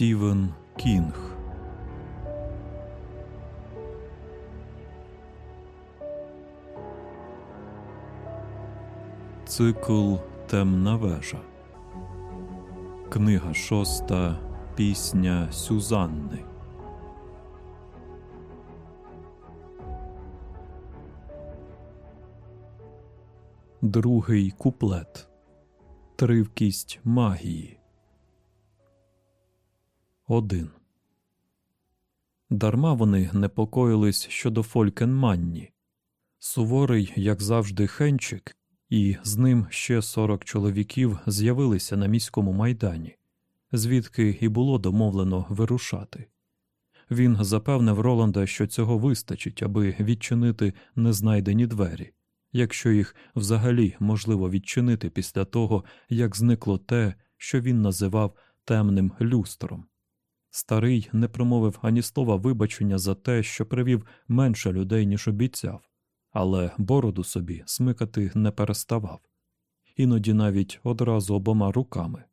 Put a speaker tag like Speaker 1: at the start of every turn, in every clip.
Speaker 1: Стівен Кінг. Цикл Темна вежа. Книга шоста. Пісня Сюзанни. Другий куплет. Тривкість магії. Один. Дарма вони непокоїлись щодо Фолькенманні. Суворий, як завжди, хенчик, і з ним ще сорок чоловіків з'явилися на міському майдані, звідки і було домовлено вирушати. Він запевнив Роланда, що цього вистачить, аби відчинити незнайдені двері, якщо їх взагалі можливо відчинити після того, як зникло те, що він називав темним люстром. Старий не промовив ані слова вибачення за те, що привів менше людей, ніж обіцяв, але бороду собі смикати не переставав, іноді навіть одразу обома руками.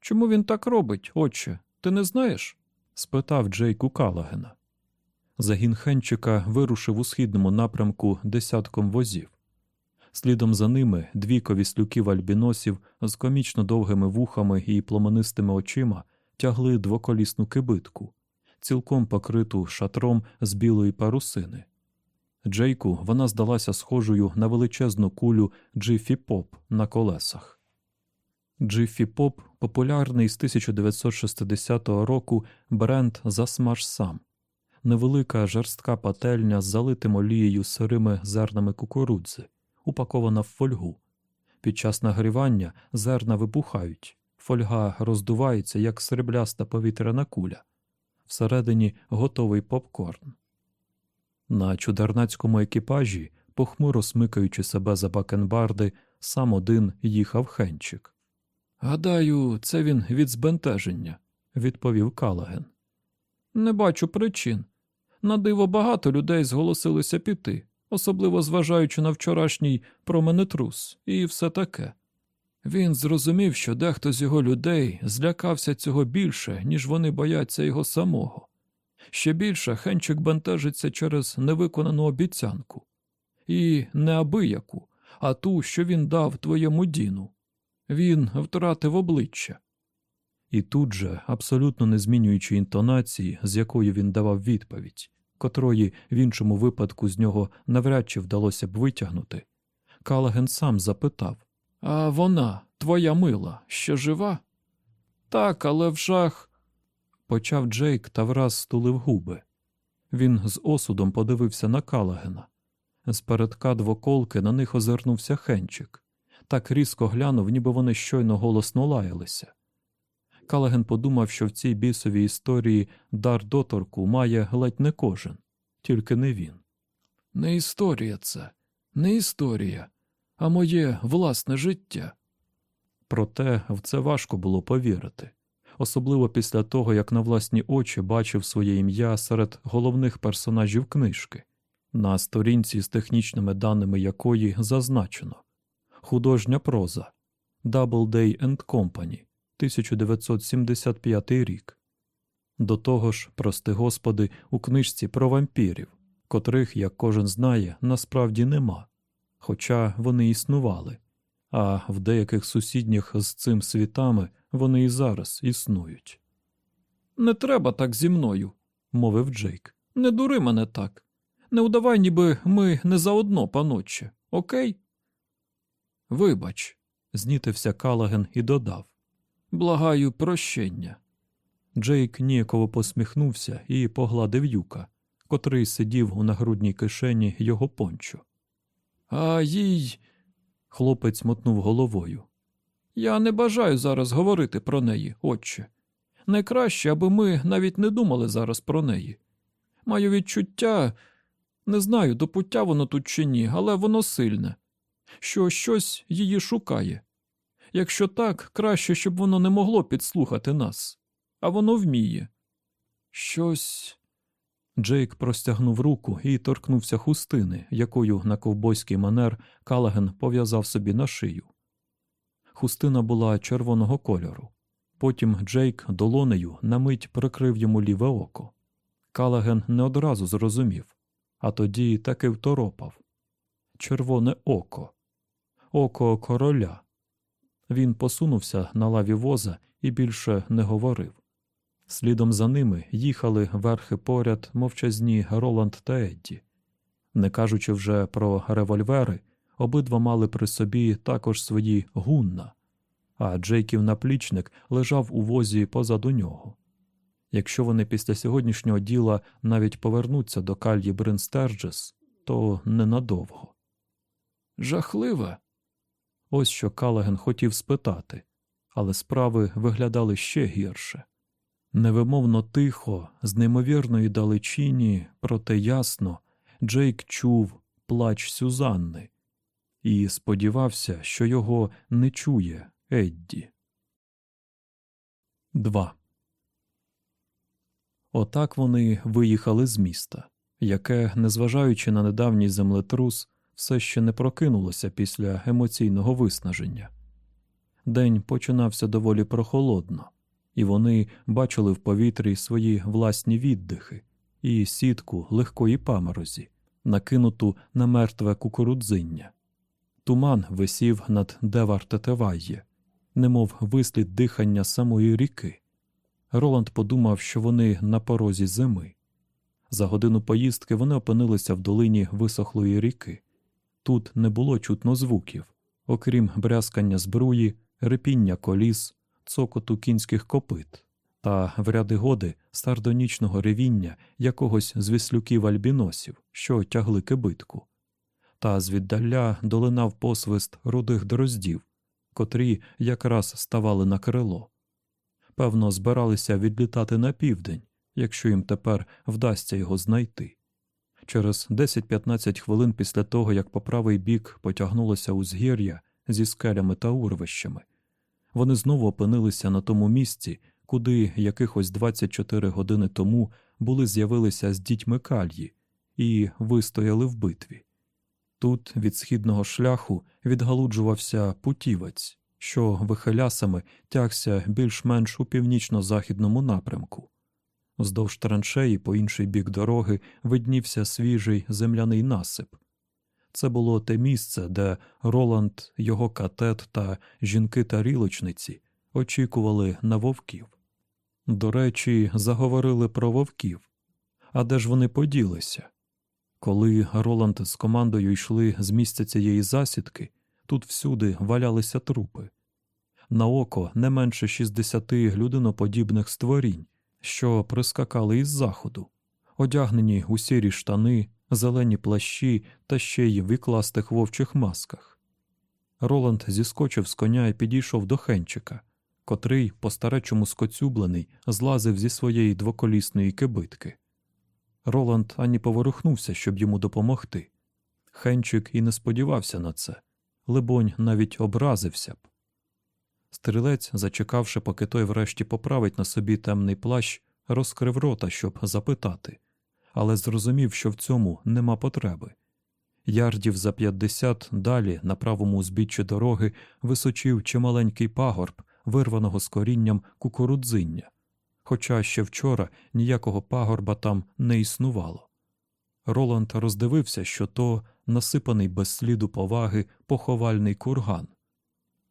Speaker 1: Чому він так робить, отче? Ти не знаєш? спитав Джейку Калагена. Загін Хенчика вирушив у східному напрямку десятком возів. Слідом за ними двійкові слюків альбіносів з комічно довгими вухами і пломенистими очима тягли двоколісну кибитку, цілком покриту шатром з білої парусини. Джейку вона здалася схожою на величезну кулю Джифі Поп на колесах. Джифі Поп популярний з 1960 року бренд «Засмаж сам, невелика жерстка пательня з залитим олією сирими зернами кукурудзи, упакована в фольгу. Під час нагрівання зерна вибухають, фольга роздувається, як срібляста повітряна куля, всередині готовий попкорн. На чудернацькому екіпажі, похмуро смикаючи себе за бакенбарди, сам один їхав хенчик. Гадаю, це він від збентеження, відповів Калаген. Не бачу причин. На диво багато людей зголосилися піти, особливо зважаючи на вчорашній променетрус і все таке. Він зрозумів, що дехто з його людей злякався цього більше, ніж вони бояться його самого. Ще більше Хенчик бентежиться через невиконану обіцянку. І не абияку, а ту, що він дав твоєму діну. Він втратив обличчя. І тут же, абсолютно не змінюючи інтонації, з якою він давав відповідь, котрої в іншому випадку з нього навряд чи вдалося б витягнути, Калаген сам запитав А вона, твоя мила, ще жива? Так, але в жах почав Джейк та враз стулив губи. Він з осудом подивився на Калагена. З передка двоколки на них озирнувся хенчик. Так різко глянув, ніби вони щойно голосно лаялися. Калаген подумав, що в цій бісовій історії дар доторку має ледь не кожен, тільки не він. Не історія це, не історія, а моє власне життя. Проте в це важко було повірити особливо після того, як на власні очі бачив своє ім'я серед головних персонажів книжки, на сторінці з технічними даними якої зазначено художня проза Doubleday and Company 1975 рік. До того ж, прости господи, у книжці про вампірів, котрих, як кожен знає, насправді нема, хоча вони існували, а в деяких сусідніх з цим світами вони і зараз існують. Не треба так зі мною, мовив Джейк. Не дури мене так. Не удавай, ніби ми не заодно, панотче, окей? Вибач, знітився Калаген і додав. Благаю прощення. Джейк ніяково посміхнувся і погладив юка, котрий сидів у нагрудній кишені його пончо. А їй. хлопець мотнув головою. Я не бажаю зараз говорити про неї, отче. Найкраще, аби ми навіть не думали зараз про неї. Маю відчуття, не знаю, до пуття воно тут чи ні, але воно сильне, що щось її шукає. Якщо так, краще, щоб воно не могло підслухати нас, а воно вміє. Щось. Джейк простягнув руку і торкнувся хустини, якою на ковбойський манер Калаген пов'язав собі на шию. Хустина була червоного кольору. Потім Джейк долонею на мить прикрив йому ліве око. Калаген не одразу зрозумів, а тоді таки второпав червоне око, око короля. Він посунувся на лаві воза і більше не говорив. Слідом за ними їхали верхи поряд мовчазні Роланд та Едді. Не кажучи вже про револьвери, обидва мали при собі також свої гунна, а Джейків наплічник лежав у возі позаду нього. Якщо вони після сьогоднішнього діла навіть повернуться до кальї Бринстерджес, то ненадовго. Жахливе. Ось що Калаген хотів спитати, але справи виглядали ще гірше. Невимовно тихо, з неймовірної далечині, проте ясно, Джейк чув плач Сюзанни і сподівався, що його не чує Едді. 2. Отак вони виїхали з міста, яке, незважаючи на недавній землетрус, все ще не прокинулося після емоційного виснаження. День починався доволі прохолодно, і вони бачили в повітрі свої власні віддихи і сітку легкої паморозі, накинуту на мертве кукурудзиння. Туман висів над Девар-Тете Вайє, немов вислід дихання самої ріки. Роланд подумав, що вони на порозі зими. За годину поїздки вони опинилися в долині висохлої ріки. Тут не було чутно звуків, окрім брязкання збруї, рипіння коліс, цокоту кінських копит та в ряди годи сардонічного ревіння якогось з віслюків альбіносів, що тягли кибитку. Та звіддаля долинав посвист рудих дроздів, котрі якраз ставали на крило. Певно, збиралися відлітати на південь, якщо їм тепер вдасться його знайти. Через 10-15 хвилин після того, як по правий бік потягнулося узгір'я зі скелями та урвищами, вони знову опинилися на тому місці, куди якихось 24 години тому були з'явилися з дітьми кальї і вистояли в битві. Тут від східного шляху відгалуджувався путівець, що вихилясами тягся більш-менш у північно-західному напрямку. Вздовж траншеї по інший бік дороги виднівся свіжий земляний насип. Це було те місце, де Роланд, його катет та жінки тарілочниці очікували на вовків. До речі, заговорили про вовків. А де ж вони поділися? Коли Роланд з командою йшли з місця цієї засідки, тут всюди валялися трупи. На око не менше 60 людиноподібних створінь, що прискакали із заходу, одягнені у сірі штани, зелені плащі та ще й викластих вовчих масках. Роланд зіскочив з коня і підійшов до хенчика, котрий, по старечому скоцюблений, злазив зі своєї двоколісної кибитки. Роланд ані поворухнувся, щоб йому допомогти. Хенчик і не сподівався на це, либонь, навіть образився б. Стрілець, зачекавши, поки той врешті поправить на собі темний плащ, розкрив рота, щоб запитати, але зрозумів, що в цьому нема потреби. Ярдів за п'ятдесят далі, на правому узбіччі дороги, височив чималенький пагорб, вирваного з корінням кукурудзиння, хоча ще вчора ніякого пагорба там не існувало. Роланд роздивився, що то насипаний без сліду поваги поховальний курган.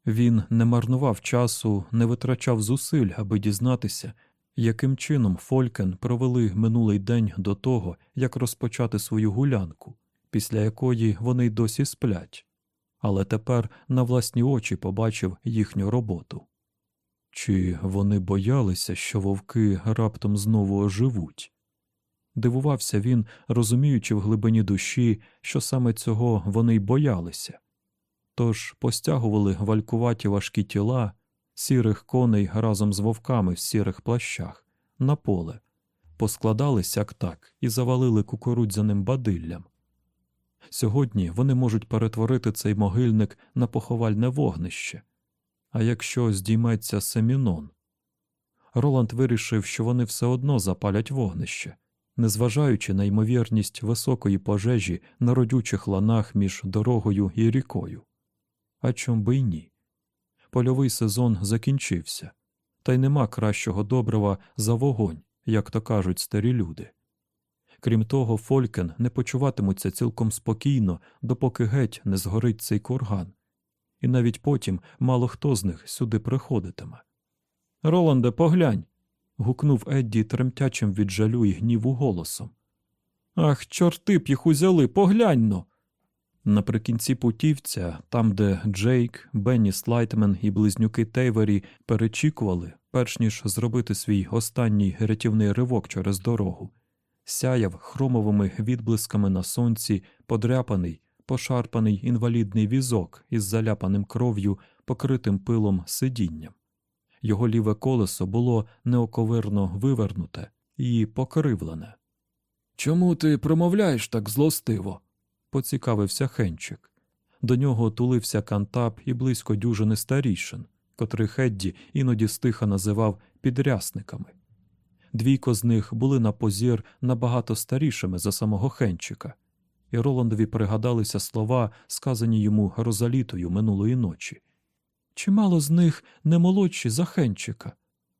Speaker 1: Він не марнував часу, не витрачав зусиль, аби дізнатися, яким чином Фолькен провели минулий день до того, як розпочати свою гулянку, після якої вони досі сплять, але тепер на власні очі побачив їхню роботу. Чи вони боялися, що вовки раптом знову оживуть? Дивувався він, розуміючи в глибині душі, що саме цього вони й боялися. Тож постягували валькуваті важкі тіла сірих коней разом з вовками в сірих плащах на поле, поскладали сяк так і завалили кукурудзяним бадиллям. Сьогодні вони можуть перетворити цей могильник на поховальне вогнище. А якщо здійметься семінон? Роланд вирішив, що вони все одно запалять вогнище, незважаючи на ймовірність високої пожежі на родючих ланах між дорогою і рікою. А чом би й ні? Польовий сезон закінчився. Та й нема кращого добрива за вогонь, як то кажуть старі люди. Крім того, Фолькен не почуватимуться цілком спокійно, допоки геть не згорить цей курган, і навіть потім мало хто з них сюди приходитиме. Роланде, поглянь. гукнув Едді тремтячим від жалю і гніву голосом. Ах, чорти б їх узяли, поглянь-но. Наприкінці путівця, там, де Джейк, Бенні Слайтмен і близнюки Тейвері перечікували, перш ніж зробити свій останній рятівний ривок через дорогу, сяяв хромовими відблисками на сонці подряпаний, пошарпаний інвалідний візок із заляпаним кров'ю, покритим пилом сидінням. Його ліве колесо було неоковирно вивернуте і покривлене. Чому ти промовляєш так злостиво? Поцікавився Хенчик. До нього тулився кантап і близько дюжини старішин, котрих Едді іноді стиха називав підрясниками. Двійко з них були на позір набагато старішими за самого Хенчика, і Роландові пригадалися слова, сказані йому Розалітою минулої ночі. Чимало з них не молодші за Хенчика,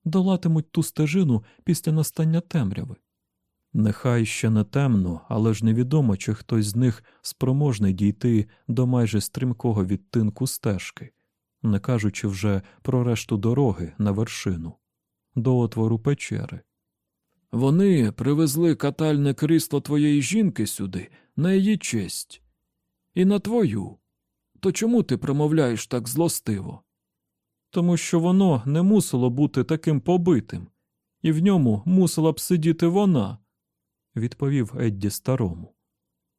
Speaker 1: долатимуть ту стежину після настання темряви. Нехай ще не темно, але ж невідомо, чи хтось з них спроможний дійти до майже стрімкого відтинку стежки, не кажучи вже про решту дороги на вершину, до отвору печери. Вони привезли катальне крісло твоєї жінки сюди на її честь. І на твою. То чому ти промовляєш так злостиво? Тому що воно не мусило бути таким побитим, і в ньому мусила б сидіти вона відповів Едді старому.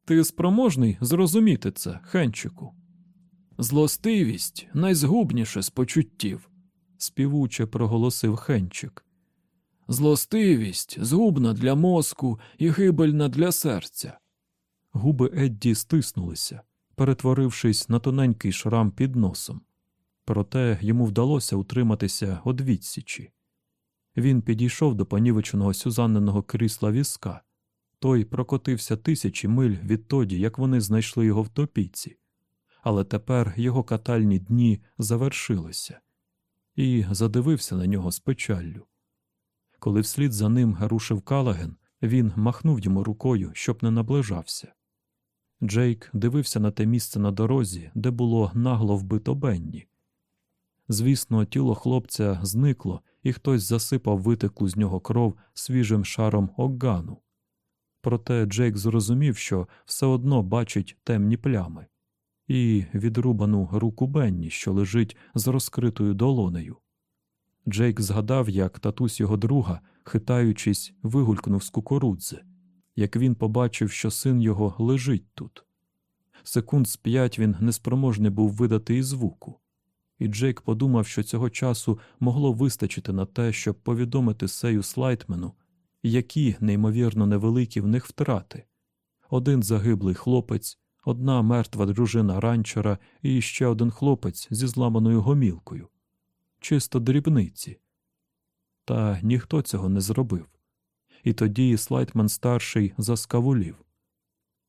Speaker 1: Ти спроможний зрозуміти це, Хенчику? Злостивість найзгубніше з почуттів, співуче проголосив Хенчик. Злостивість згубна для мозку і гибельна для серця. Губи Едді стиснулися, перетворившись на тоненький шрам під носом. Проте йому вдалося утриматися од відсічі. Він підійшов до понівеченого сюзанненого крісла візка. Той прокотився тисячі миль відтоді, як вони знайшли його в топіці, але тепер його катальні дні завершилися, і задивився на нього з печаллю. Коли вслід за ним рушив Калаген, він махнув йому рукою, щоб не наближався. Джейк дивився на те місце на дорозі, де було нагло вбито Бенні. Звісно, тіло хлопця зникло, і хтось засипав витеклу з нього кров свіжим шаром огану. Проте Джейк зрозумів, що все одно бачить темні плями, і відрубану руку Бенні, що лежить з розкритою долонею. Джейк згадав, як татусь його друга, хитаючись, вигулькнув з кукурудзи, як він побачив, що син його лежить тут. Секунд з п'ять він неспроможний був видати і звуку, і Джейк подумав, що цього часу могло вистачити на те, щоб повідомити Сею Слайтмену, які неймовірно невеликі в них втрати один загиблий хлопець, одна мертва дружина ранчера і ще один хлопець зі зламаною гомілкою, чисто дрібниці. Та ніхто цього не зробив. І тоді Слайтман старший заскавулів.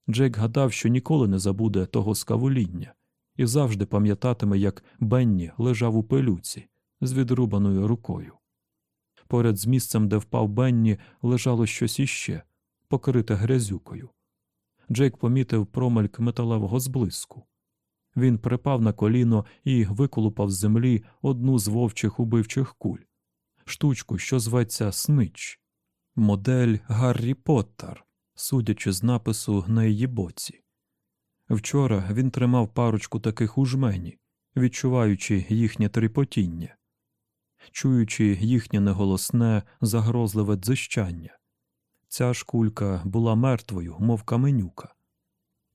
Speaker 1: Джек гадав, що ніколи не забуде того скавуління і завжди пам'ятатиме, як Бенні лежав у пилюці з відрубаною рукою. Поряд з місцем, де впав Бенні, лежало щось іще, покрите грязюкою. Джейк помітив промальк металевого зблиску. Він припав на коліно і виколупав з землі одну з вовчих убивчих куль, штучку, що зветься Снич, модель Гаррі Поттер, судячи з напису на її боці. Вчора він тримав парочку таких у жмені, відчуваючи їхнє тріпотіння чуючи їхнє неголосне, загрозливе дзищання. Ця шкулька була мертвою, мов каменюка.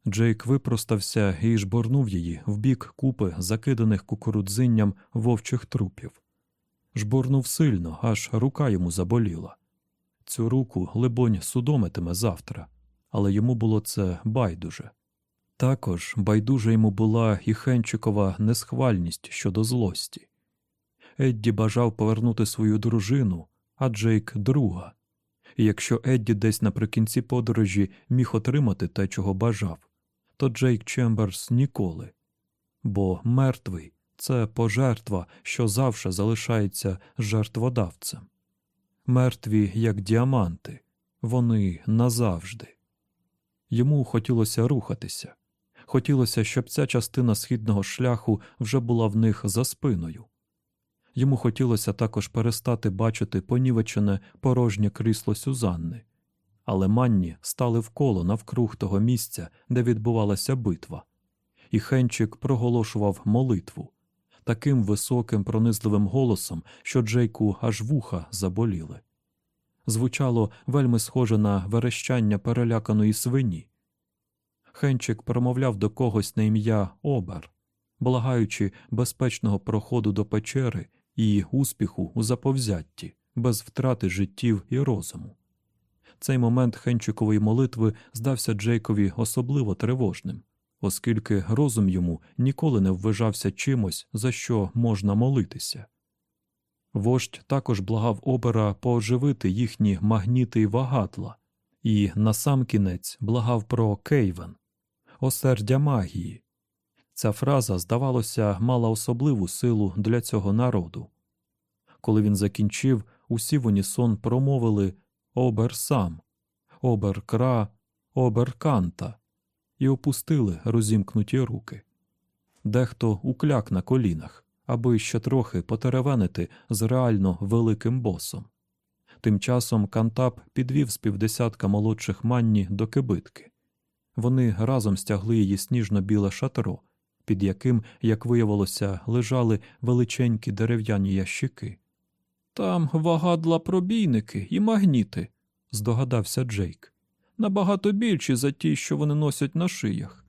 Speaker 1: Джейк випростався і жборнув її в бік купи, закиданих кукурудзинням вовчих трупів. Жборнув сильно, аж рука йому заболіла. Цю руку, либонь, судомитиме завтра, але йому було це байдуже. Також байдуже йому була і Хенчикова несхвальність щодо злості. Едді бажав повернути свою дружину, а Джейк друга. І якщо Едді десь наприкінці подорожі міг отримати те, чого бажав, то Джейк Чемберс ніколи. Бо мертвий це пожертва, що завше залишається жертводавцем. Мертві, як діаманти, вони назавжди. Йому хотілося рухатися, хотілося, щоб ця частина східного шляху вже була в них за спиною. Йому хотілося також перестати бачити понівечене порожнє крісло Сюзанни, але манні стали вколо навкруг того місця, де відбувалася битва, і Хенчик проголошував молитву таким високим пронизливим голосом, що Джейку аж вуха заболіли. Звучало вельми схоже на верещання переляканої свині. Хенчик промовляв до когось на ім'я Обер, благаючи безпечного проходу до печери і успіху у заповзятті, без втрати життів і розуму. Цей момент Хенчикової молитви здався Джейкові особливо тривожним, оскільки розум йому ніколи не вважався чимось, за що можна молитися. Вождь також благав обера пооживити їхні магніти й вагатла, і насамкінець благав про Кейвен, осердя магії. Ця фраза, здавалося, мала особливу силу для цього народу. Коли він закінчив, усі в унісон промовили Обер сам, Обер кра, Обер канта і опустили розімкнуті руки. Дехто укляк на колінах, аби ще трохи потеревенити з реально великим босом. Тим часом Кантап підвів з півдесятка молодших манні до кибитки. Вони разом стягли її сніжно-біле шатро, під яким, як виявилося, лежали величенькі дерев'яні ящики. Там вагадла пробійники і магніти, здогадався Джейк, набагато більші за ті, що вони носять на шиях.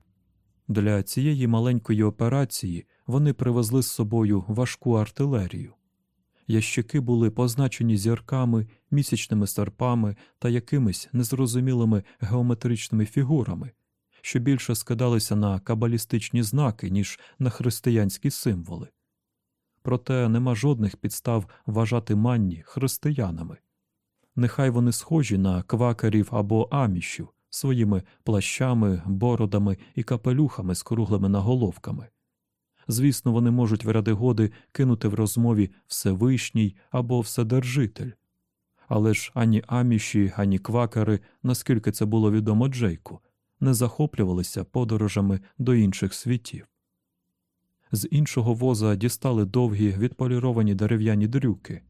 Speaker 1: Для цієї маленької операції вони привезли з собою важку артилерію. Ящики були позначені зірками, місячними серпами та якимись незрозумілими геометричними фігурами, що більше скидалися на кабалістичні знаки, ніж на християнські символи. Проте нема жодних підстав вважати манні християнами. Нехай вони схожі на квакерів або амішів своїми плащами, бородами і капелюхами з круглими наголовками. Звісно, вони можуть в ряди годи кинути в розмові Всевишній або Вседержитель. Але ж ані аміші, ані квакери, наскільки це було відомо Джейку, не захоплювалися подорожами до інших світів. З іншого воза дістали довгі відполіровані дерев'яні дрюки,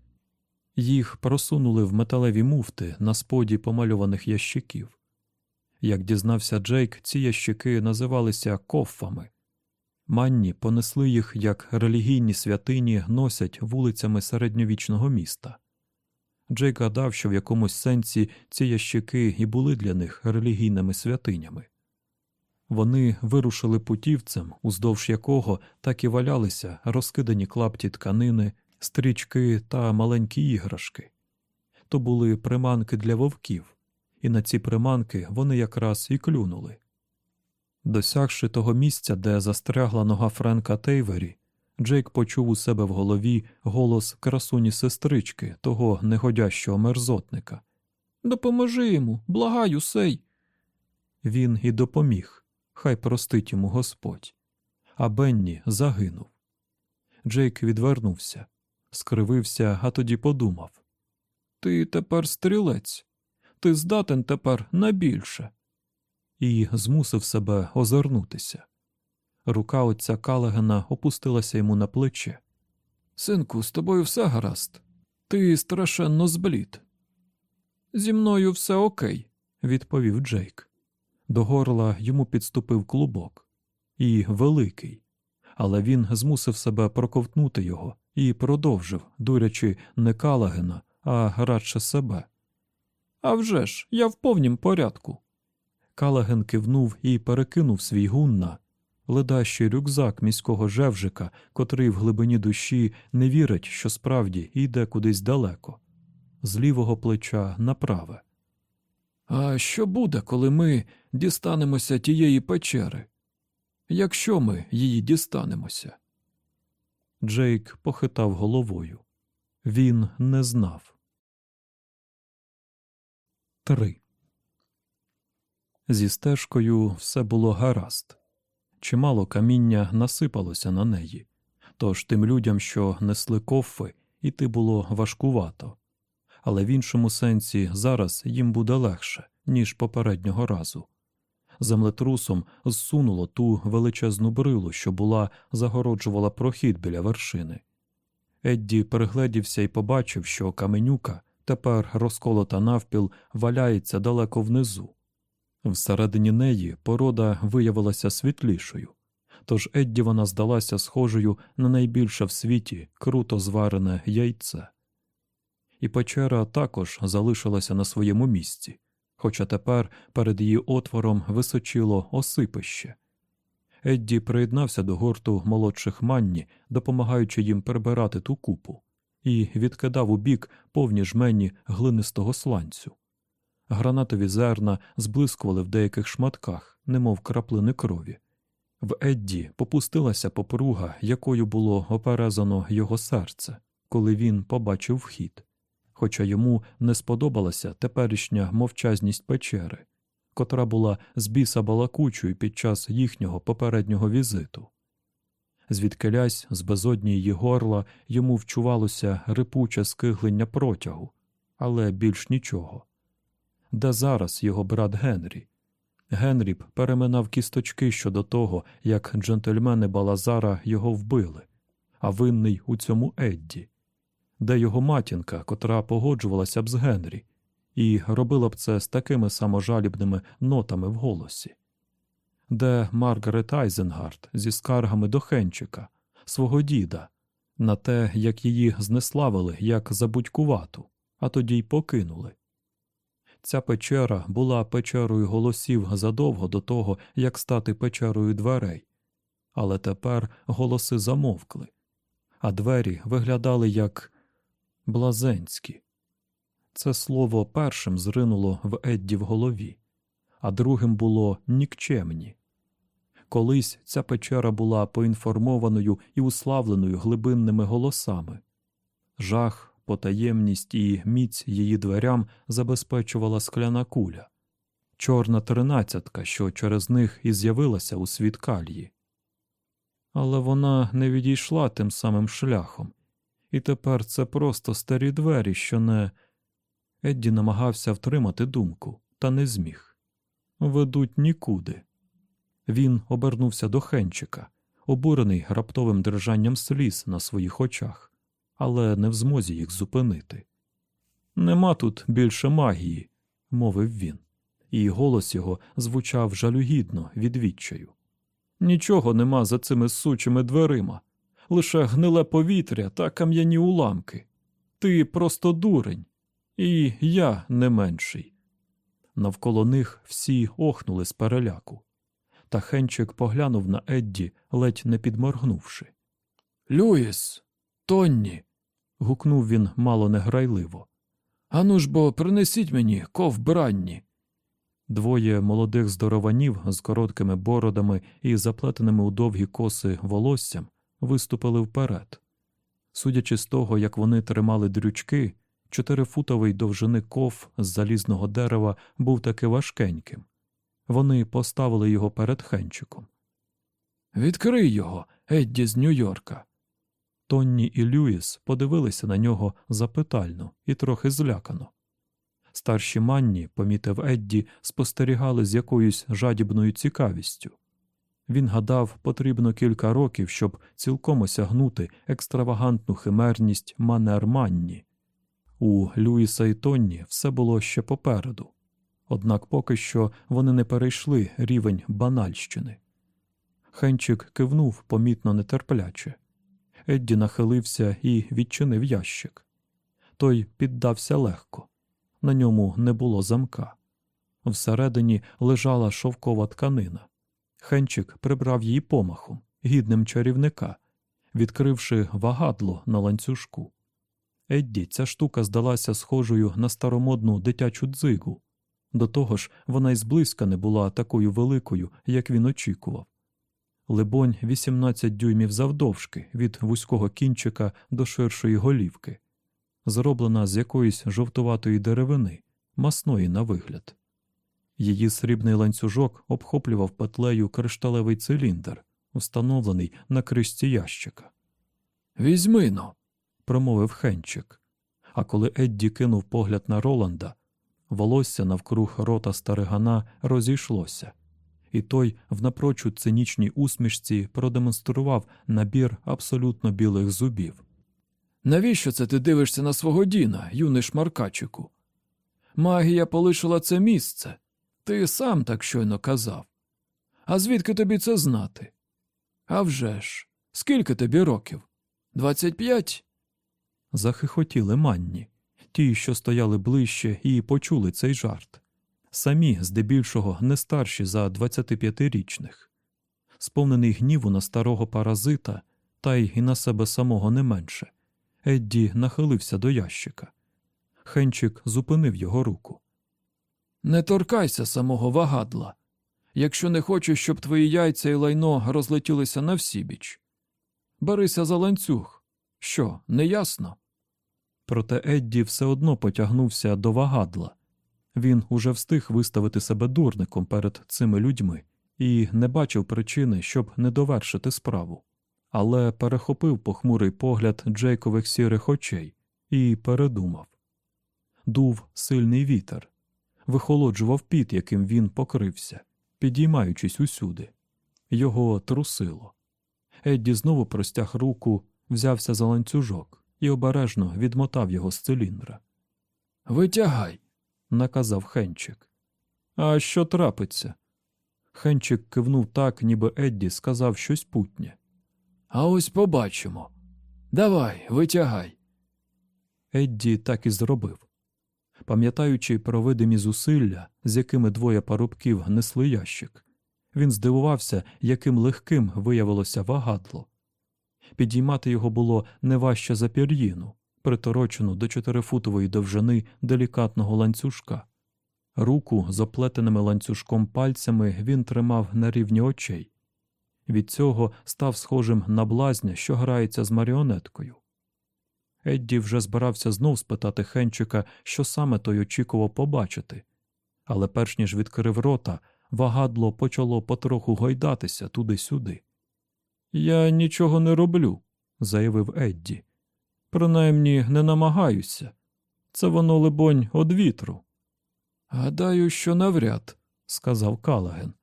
Speaker 1: їх просунули в металеві муфти на споді помальованих ящиків. Як дізнався Джейк, ці ящики називалися коффами. Манні понесли їх, як релігійні святині носять вулицями середньовічного міста. Джейк гадав, що в якомусь сенсі ці ящики і були для них релігійними святинями. Вони вирушили путівцем, уздовж якого так і валялися розкидані клапті тканини, стрічки та маленькі іграшки. То були приманки для вовків, і на ці приманки вони якраз і клюнули. Досягши того місця, де застрягла нога Френка Тейвері, Джейк почув у себе в голові голос красуні сестрички, того негодящого мерзотника. Допоможи йому, благаю сей. Він і допоміг, хай простить йому Господь. А Бенні загинув. Джейк відвернувся, скривився, а тоді подумав Ти тепер стрілець, ти здатен тепер на більше. І змусив себе озирнутися. Рука отця Калагена опустилася йому на плече. Синку, з тобою все гаразд. Ти страшенно зблід. Зі мною все окей, відповів Джейк. До горла йому підступив клубок. І великий. Але він змусив себе проковтнути його і продовжив, дурячи не Калагена, а радше себе. «А вже ж, я в повнім порядку. Калаген кивнув і перекинув свій гунна, ледащий рюкзак міського жевжика, котрий в глибині душі не вірить, що справді йде кудись далеко, з лівого плеча на праве. А що буде, коли ми дістанемося тієї печери? Якщо ми її дістанемося? Джейк похитав головою. Він не знав. 3. Зі стежкою все було гаразд. Чимало каміння насипалося на неї, Тож тим людям, що несли кофи, іти було важкувато, але в іншому сенсі зараз їм буде легше, ніж попереднього разу. Землетрусом зсунуло ту величезну брилу, що була загороджувала прохід біля вершини. Едді перегледівся і побачив, що каменюка, тепер розколота навпіл, валяється далеко внизу. Всередині неї порода виявилася світлішою, тож Едді вона здалася схожою на найбільше в світі круто зварене яйце. І печера також залишилася на своєму місці, хоча тепер перед її отвором височило осипище. Едді приєднався до гурту молодших манні, допомагаючи їм прибирати ту купу, і відкидав у бік повні жмені глинистого сланцю. Гранатові зерна зблискували в деяких шматках, немов краплини крові. В Едді попустилася попруга, якою було оперезано його серце, коли він побачив вхід, хоча йому не сподобалася теперішня мовчазність печери, котра була з біса балакучою під час їхнього попереднього візиту. Звідкилясь з безодні її горла йому вчувалося рипуче скиглення протягу, але більш нічого. Де зараз його брат Генрі? Генрі б переминав кісточки щодо того, як джентльмени Балазара його вбили, а винний у цьому Едді, де його матінка, котра погоджувалася б з Генрі, і робила б це з такими саможалібними нотами в голосі, де Маргарет Айзенгард зі скаргами до Хенчика, свого діда, на те, як її знеславили як забудькувату, а тоді й покинули. Ця печера була печерою голосів задовго до того, як стати печерою дверей, але тепер голоси замовкли, а двері виглядали як блазенські. Це слово першим зринуло в Едді в голові, а другим було нікчемні. Колись ця печера була поінформованою і уславленою глибинними голосами. Жах потаємність і міць її дверям забезпечувала скляна куля, чорна тринадцятка, що через них і з'явилася у світ калії. Але вона не відійшла тим самим шляхом, і тепер це просто старі двері, що не. Едді намагався втримати думку, та не зміг. Ведуть нікуди. Він обернувся до Хенчика, обурений раптовим держанням сліз на своїх очах але не в змозі їх зупинити. Нема тут більше магії, мовив він, і голос його звучав жалюгідно від відчаю. Нічого нема за цими сучими дверима, лише гниле повітря та кам'яні уламки. Ти просто дурень, і я не менший. Навколо них всі охнули з переляку, та Хенчик поглянув на Едді, ледь не підморгнувши. Люїс, Тонні, гукнув він мало неграйливо. Ану ж бо, принесіть мені ковбранні. Двоє молодих здорованів з короткими бородами і заплетеними у довгі коси волоссям виступили вперед. Судячи з того, як вони тримали дрючки, чотирифутовий довжини ков з залізного дерева був таки важкеньким. Вони поставили його перед хенчиком. Відкрий його, Едді з Нью-Йорка. Тонні і Люїс подивилися на нього запитально і трохи злякано. Старші манні, помітив Едді, спостерігали з якоюсь жадібною цікавістю. Він гадав, потрібно кілька років, щоб цілком осягнути екстравагантну химерність манер манні. У Люїса і Тонні все було ще попереду, однак поки що вони не перейшли рівень банальщини. Хенчик кивнув помітно нетерпляче. Едді нахилився і відчинив ящик. Той піддався легко, на ньому не було замка. Всередині лежала шовкова тканина. Хенчик прибрав її помахом, гідним чарівника, відкривши вагадло на ланцюжку. Едді ця штука здалася схожою на старомодну дитячу дзигу. До того ж, вона й зблизька не була такою великою, як він очікував либонь, 18 дюймів завдовжки від вузького кінчика до ширшої голівки, зроблена з якоїсь жовтуватої деревини, масної на вигляд. Її срібний ланцюжок обхоплював петлею кришталевий циліндр, встановлений на кришці ящика.
Speaker 2: Візьми но,
Speaker 1: промовив Хенчик. А коли Едді кинув погляд на Роланда, волосся навкруг рота старигана розійшлося, і той в напрочуд цинічній усмішці продемонстрував набір абсолютно білих зубів.
Speaker 2: Навіщо це ти дивишся на свого діна, юний шмаркачику? Магія полишила це місце. Ти сам так щойно казав. А звідки тобі це знати? «А вже ж, скільки тобі років? Двадцять п'ять?»
Speaker 1: Захихотіли манні, ті, що стояли ближче, і почули цей жарт. Самі, здебільшого, не старші за 25-річних. Сповнений гніву на старого паразита, та й на себе самого не менше. Едді нахилився до ящика. Хенчик зупинив його руку.
Speaker 2: Не торкайся самого вагадла, якщо не хочеш, щоб твої яйця і лайно розлетілися на всібіч. Берися за ланцюг. Що, не ясно?
Speaker 1: Проте Едді все одно потягнувся до вагадла. Він уже встиг виставити себе дурником перед цими людьми і не бачив причини, щоб не довершити справу, але перехопив похмурий погляд Джейкових сірих очей і передумав. Дув сильний вітер, вихолоджував піт, яким він покрився, підіймаючись усюди. Його трусило. Едді знову простяг руку, взявся за ланцюжок і обережно відмотав його з циліндра.
Speaker 2: Витягай,
Speaker 1: наказав Хенчик. А що трапиться? Хенчик кивнув так, ніби Едді сказав щось путнє.
Speaker 2: А ось побачимо. Давай, витягай.
Speaker 1: Едді так і зробив. Пам'ятаючи про видимі зусилля, з якими двоє парубків несли ящик, він здивувався, яким легким виявилося вагадло. Підіймати його було не важче за пір'їну, приторочену до чотирифутової довжини делікатного ланцюжка. Руку з оплетеними ланцюжком пальцями він тримав на рівні очей. Від цього став схожим на блазня, що грається з маріонеткою. Едді вже збирався знов спитати Хенчика, що саме той очікував побачити, але перш ніж відкрив рота, вагадло почало потроху гойдатися туди-сюди. Я нічого не роблю, заявив Едді. Принаймні не намагаюся. Це воно, либонь, од вітру.
Speaker 2: Гадаю, що навряд,
Speaker 1: сказав Калаген.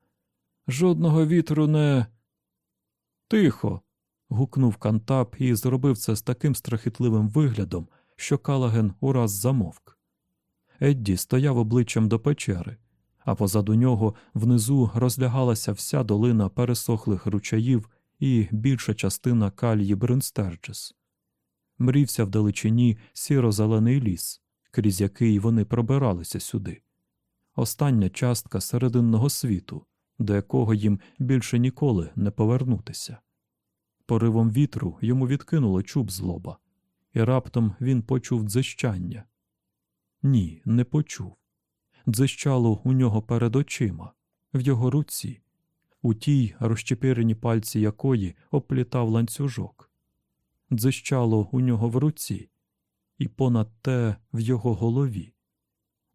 Speaker 2: Жодного вітру не.
Speaker 1: Тихо. гукнув Кантап і зробив це з таким страхітливим виглядом, що Калаген ураз замовк. Едді стояв обличчям до печери, а позаду нього внизу розлягалася вся долина пересохлих ручаїв і більша частина кальї Бринстерджес. Мрівся вдалечині сіро-зелений ліс, крізь який вони пробиралися сюди. Остання частка серединного світу, до якого їм більше ніколи не повернутися. Поривом вітру йому відкинуло чуб з лоба, і раптом він почув дзищання. Ні, не почув. Дзищало у нього перед очима, в його руці, у тій, розчепирені пальці якої оплітав ланцюжок. Дзищало у нього в руці, і понад те в його голові.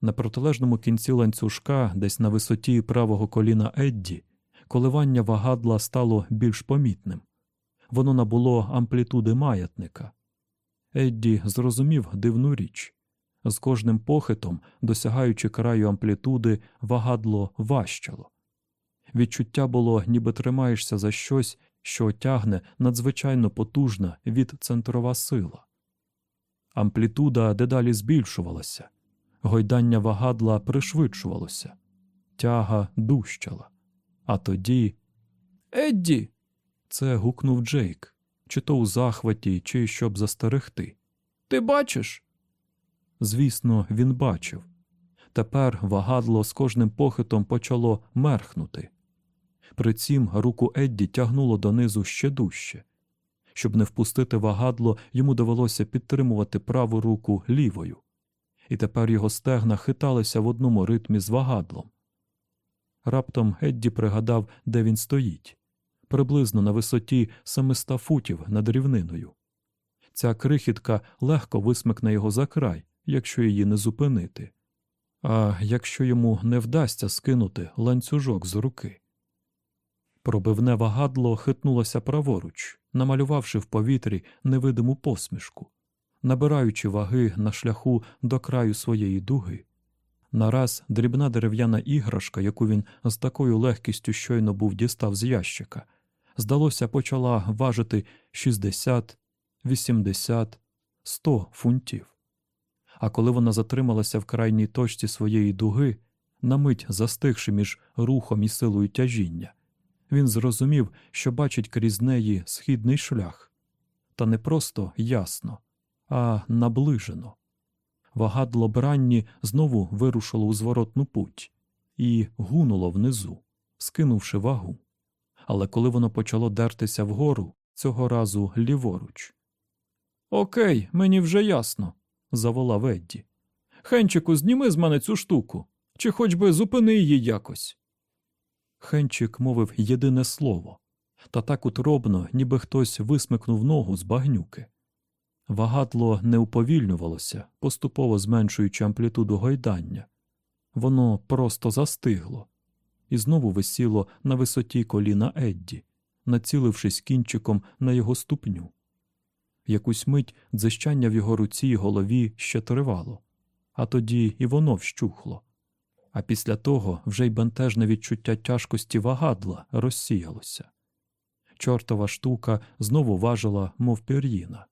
Speaker 1: На протилежному кінці ланцюжка, десь на висоті правого коліна Едді, коливання вагадла стало більш помітним. Воно набуло амплітуди маятника. Едді зрозумів дивну річ. З кожним похитом, досягаючи краю амплітуди, вагадло важчало. Відчуття було, ніби тримаєшся за щось, що тягне надзвичайно потужна відцентрова сила. Амплітуда дедалі збільшувалася, гойдання вагадла пришвидшувалося, тяга дужчала. А тоді.
Speaker 2: Едді.
Speaker 1: Це гукнув Джейк, чи то у захваті, чи щоб застерегти.
Speaker 2: Ти бачиш?
Speaker 1: Звісно, він бачив. Тепер вагадло з кожним похитом почало мерхнути. При цім руку Едді тягнуло донизу ще дужче. Щоб не впустити вагадло, йому довелося підтримувати праву руку лівою, і тепер його стегна хиталися в одному ритмі з вагадлом. Раптом Едді пригадав, де він стоїть приблизно на висоті 700 футів над рівниною. Ця крихітка легко висмикне його за край, якщо її не зупинити. А якщо йому не вдасться скинути ланцюжок з руки. Пробивне вагадло хитнулося праворуч, намалювавши в повітрі невидиму посмішку, набираючи ваги на шляху до краю своєї дуги. Нараз дрібна дерев'яна іграшка, яку він з такою легкістю щойно був дістав з ящика, здалося, почала важити 60, 80, 100 фунтів. А коли вона затрималася в крайній точці своєї дуги, на мить застигши між рухом і силою тяжіння, він зрозумів, що бачить крізь неї східний шлях, та не просто ясно, а наближено. Вагадло бранні знову вирушило у зворотну путь і гунуло внизу, скинувши вагу. Але коли воно почало дертися вгору, цього разу ліворуч. Окей, мені вже ясно, заволав Едді. Хенчику, зніми з мене цю штуку, чи хоч би зупини її якось. Хенчик мовив єдине слово, та так утробно, ніби хтось висмикнув ногу з багнюки. Вагадло не уповільнювалося, поступово зменшуючи амплітуду гойдання. Воно просто застигло і знову висіло на висоті коліна Едді, націлившись кінчиком на його ступню. Якусь мить дзищання в його руці й голові ще тривало, а тоді і воно вщухло. А після того вже й бентежне відчуття тяжкості вагадла розсіялося. Чортова штука знову важила, мов пір'їна.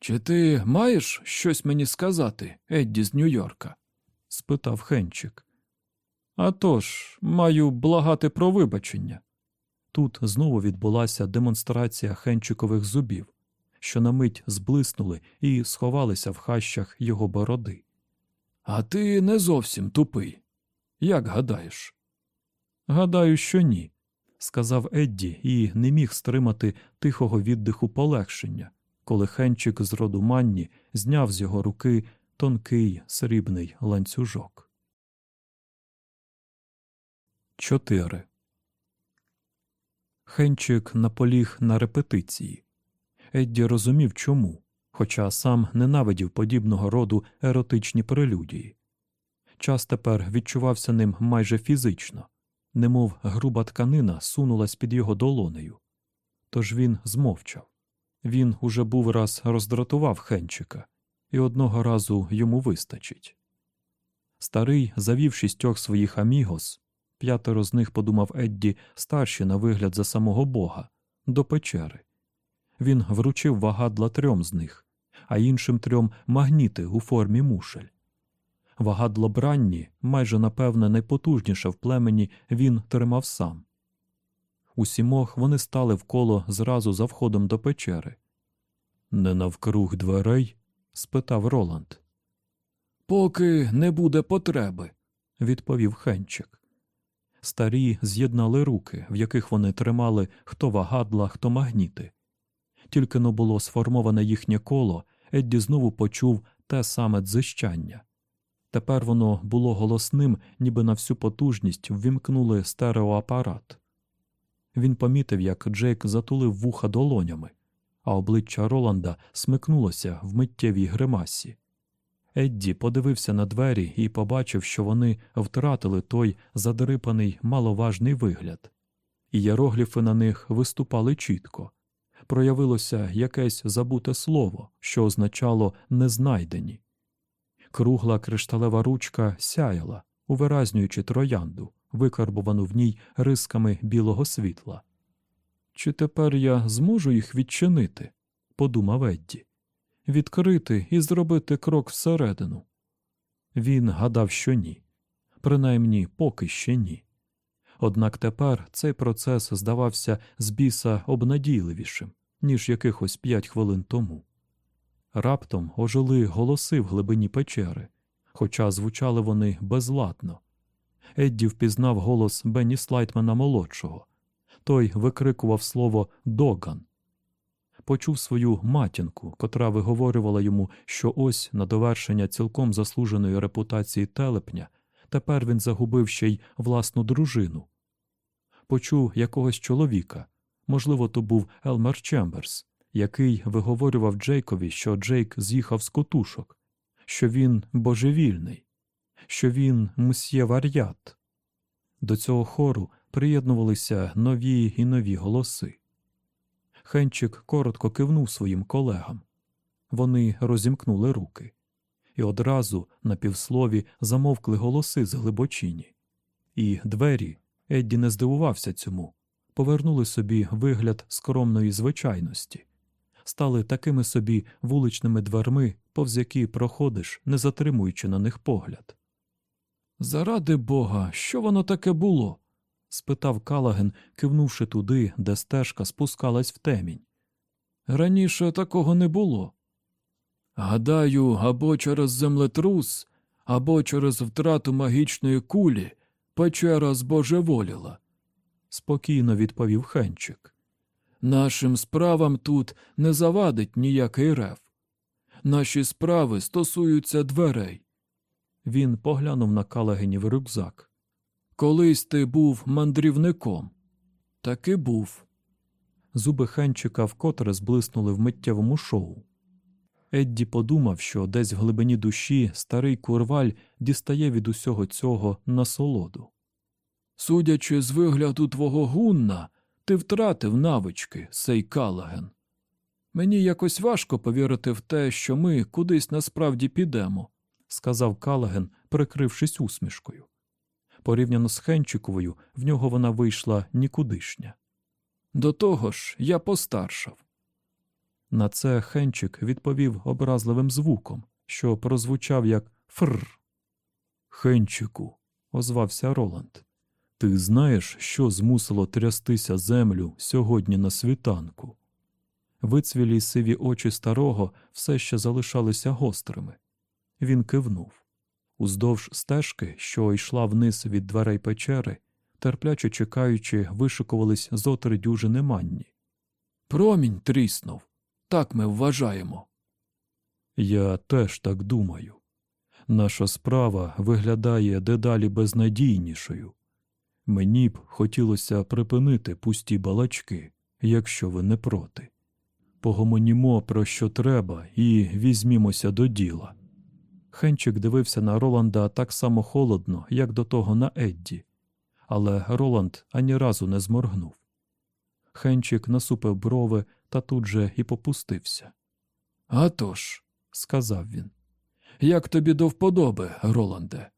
Speaker 2: Чи ти маєш щось мені сказати, Едді з Нью-Йорка?
Speaker 1: спитав Хенчик. «А тож, маю благати про вибачення. Тут знову відбулася демонстрація хенчикових зубів, що на мить зблиснули і сховалися в хащах його бороди.
Speaker 2: А ти не зовсім тупий. Як гадаєш?
Speaker 1: Гадаю, що ні, сказав Едді і не міг стримати тихого віддиху полегшення, коли хенчик з роду манні зняв з його руки тонкий срібний ланцюжок. 4. Хенчик наполіг на репетиції. Едді розумів чому, хоча сам ненавидів подібного роду еротичні прелюдії. Час тепер відчувався ним майже фізично, немов груба тканина сунулась під його долонею. Тож він змовчав. Він уже був раз роздратував Хенчика, і одного разу йому вистачить. Старий завів шістьох своїх амігос, п'ятеро з них, подумав Едді, старші на вигляд за самого бога, до печери. Він вручив вагадла трьом з них, а іншим трьом магніти у формі мушель. Вагадло бранні, майже напевне найпотужніше в племені, він тримав сам. Усімох вони стали вколо зразу за входом до печери. Не навкруг дверей? спитав Роланд.
Speaker 2: Поки не буде потреби,
Speaker 1: відповів Хенчик. Старі з'єднали руки, в яких вони тримали хто вагадла, хто магніти. Тільки но було сформоване їхнє коло, Едді знову почув те саме дзищання. Тепер воно було голосним, ніби на всю потужність ввімкнули стереоапарат. Він помітив, як Джейк затулив вуха долонями, а обличчя Роланда смикнулося в миттєвій гримасі. Едді подивився на двері і побачив, що вони втратили той задрипаний маловажний вигляд. і Ієрогліфи на них виступали чітко. Проявилося якесь забуте слово, що означало незнайдені. Кругла кришталева ручка сяяла, увиразнюючи троянду, викарбувану в ній рисками білого світла. Чи тепер я зможу їх відчинити? подумав Едді. Відкрити і зробити крок всередину. Він гадав, що ні, принаймні поки ще ні. Однак тепер цей процес здавався з біса обнадійливішим, ніж якихось п'ять хвилин тому. Раптом ожили голоси в глибині печери, хоча звучали вони безладно. Едді впізнав голос Бенні Слайтмана молодшого. Той викрикував слово Доган. Почув свою матінку, котра виговорювала йому, що ось на довершення цілком заслуженої репутації телепня тепер він загубив ще й власну дружину. Почув якогось чоловіка, можливо, то був Елмер Чемберс, який виговорював Джейкові, що Джейк з'їхав з котушок, що він божевільний, що він мсьє вар'ят. До цього хору приєднувалися нові і нові голоси. Хенчик коротко кивнув своїм колегам. Вони розімкнули руки, і одразу на півслові замовкли голоси з глибочині. І двері, Едді не здивувався цьому, повернули собі вигляд скромної звичайності, стали такими собі вуличними дверми, повз які проходиш, не затримуючи на них погляд.
Speaker 2: Заради бога, що воно таке було?
Speaker 1: спитав Калаген, кивнувши туди, де стежка спускалась в темінь.
Speaker 2: Раніше такого не було. Гадаю, або через землетрус, або через втрату магічної кулі печера збожеволіла,
Speaker 1: спокійно відповів Хенчик.
Speaker 2: Нашим справам тут не завадить ніякий рев. Наші справи стосуються дверей.
Speaker 1: Він поглянув на Калагенів рюкзак.
Speaker 2: Колись ти був мандрівником. Таки був.
Speaker 1: Зуби Хенчика вкотре зблиснули в миттєвому шоу. Едді подумав, що десь в глибині душі старий курваль дістає від усього цього насолоду.
Speaker 2: Судячи з вигляду твого гунна, ти втратив навички, сей Калаген. Мені якось важко повірити в те, що ми кудись насправді підемо,
Speaker 1: сказав Калаген, прикрившись усмішкою. Порівняно з Хенчиковою, в нього вона вийшла нікудишня.
Speaker 2: До того ж, я постаршав.
Speaker 1: На це Хенчик відповів образливим звуком, що прозвучав як фр. Хенчику, озвався Роланд. Ти знаєш, що змусило трястися землю сьогодні на світанку? Вицвілі сиві очі старого все ще залишалися гострими. Він кивнув. Уздовж стежки, що йшла вниз від дверей печери, терпляче чекаючи, вишикувались зотри дюжини манні.
Speaker 2: Промінь тріснув. Так ми вважаємо.
Speaker 1: Я теж так думаю. Наша справа виглядає дедалі безнадійнішою. Мені б хотілося припинити пусті балачки, якщо ви не проти. Погомонімо про що треба і візьмімося до діла. Хенчик дивився на Роланда так само холодно, як до того на Едді, але Роланд ані разу не зморгнув. Хенчик насупив брови та тут же і попустився.
Speaker 2: «А тож», –
Speaker 1: сказав він,
Speaker 2: як тобі до вподоби, Роланде?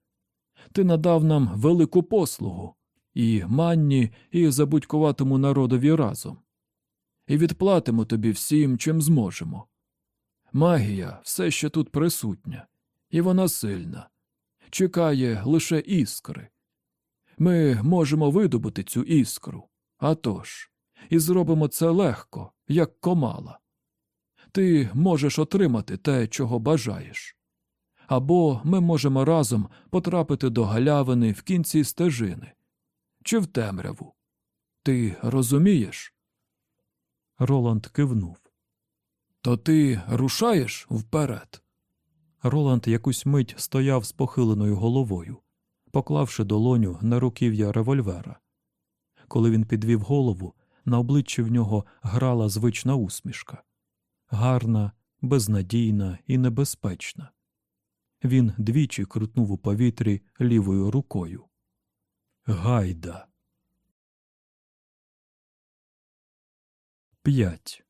Speaker 2: Ти надав нам велику послугу і манні, і забудькуватому народові разом, і відплатимо тобі всім, чим зможемо. Магія все ще тут присутня, і вона сильна, чекає лише іскри. Ми можемо видобути цю іскру, а тож, і зробимо це легко, як комала. Ти можеш отримати те, чого бажаєш. Або ми можемо разом потрапити до галявини в кінці стежини чи в темряву. Ти розумієш?
Speaker 1: Роланд кивнув.
Speaker 2: То ти рушаєш вперед.
Speaker 1: Роланд якусь мить стояв з похиленою головою, поклавши долоню на руків'я револьвера. Коли він підвів голову, на обличчі в нього грала звична усмішка гарна, безнадійна і небезпечна. Він двічі крутнув у повітрі лівою рукою. Гайда. 5.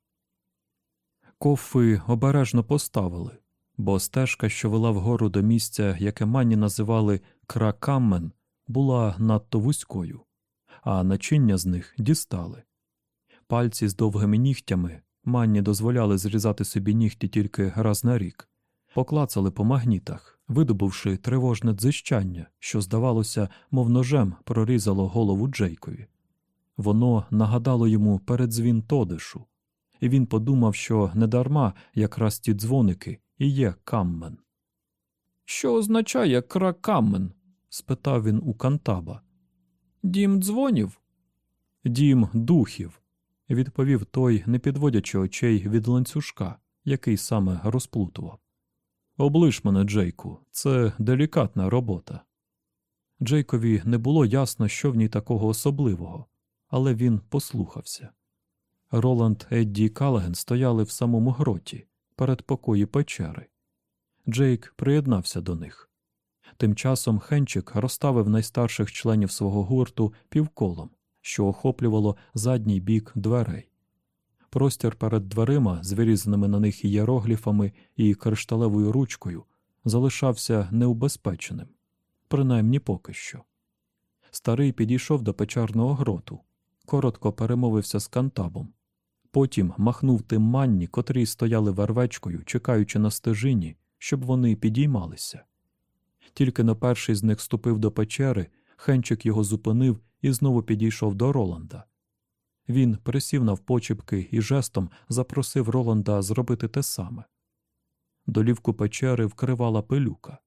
Speaker 1: Кофи обережно поставили, бо стежка, що вела вгору до місця, яке мані називали кракаммен, була надто вузькою, а начиння з них дістали. Пальці з довгими нігтями манні дозволяли зрізати собі нігті тільки раз на рік, поклацали по магнітах, видобувши тривожне дзищання, що, здавалося, мов ножем прорізало голову Джейкові. Воно нагадало йому передзвін Тодишу, і він подумав, що недарма якраз ті дзвоники і є каммен.
Speaker 2: Що означає кракаммен?
Speaker 1: спитав він у Кантаба.
Speaker 2: Дім дзвонів?
Speaker 1: Дім духів, відповів той, не підводячи очей від ланцюжка, який саме розплутував. Облиш мене, Джейку, це делікатна робота. Джейкові не було ясно, що в ній такого особливого, але він послухався. Роланд, Едді і Калаген стояли в самому гроті, перед покої печери. Джейк приєднався до них. Тим часом Хенчик розставив найстарших членів свого гурту півколом, що охоплювало задній бік дверей. Простір перед дверима з вирізаними на них ієрогліфами і кришталевою ручкою залишався неубезпеченим, принаймні поки що. Старий підійшов до печерного гроту, коротко перемовився з кантабом. Потім махнув тим манні, котрі стояли вервечкою, чекаючи на стежині, щоб вони підіймалися. Тільки на перший з них ступив до печери, Хенчик його зупинив і знову підійшов до Роланда. Він присів навпочіпки і жестом запросив Роланда зробити те саме. Долівку печери вкривала пилюка,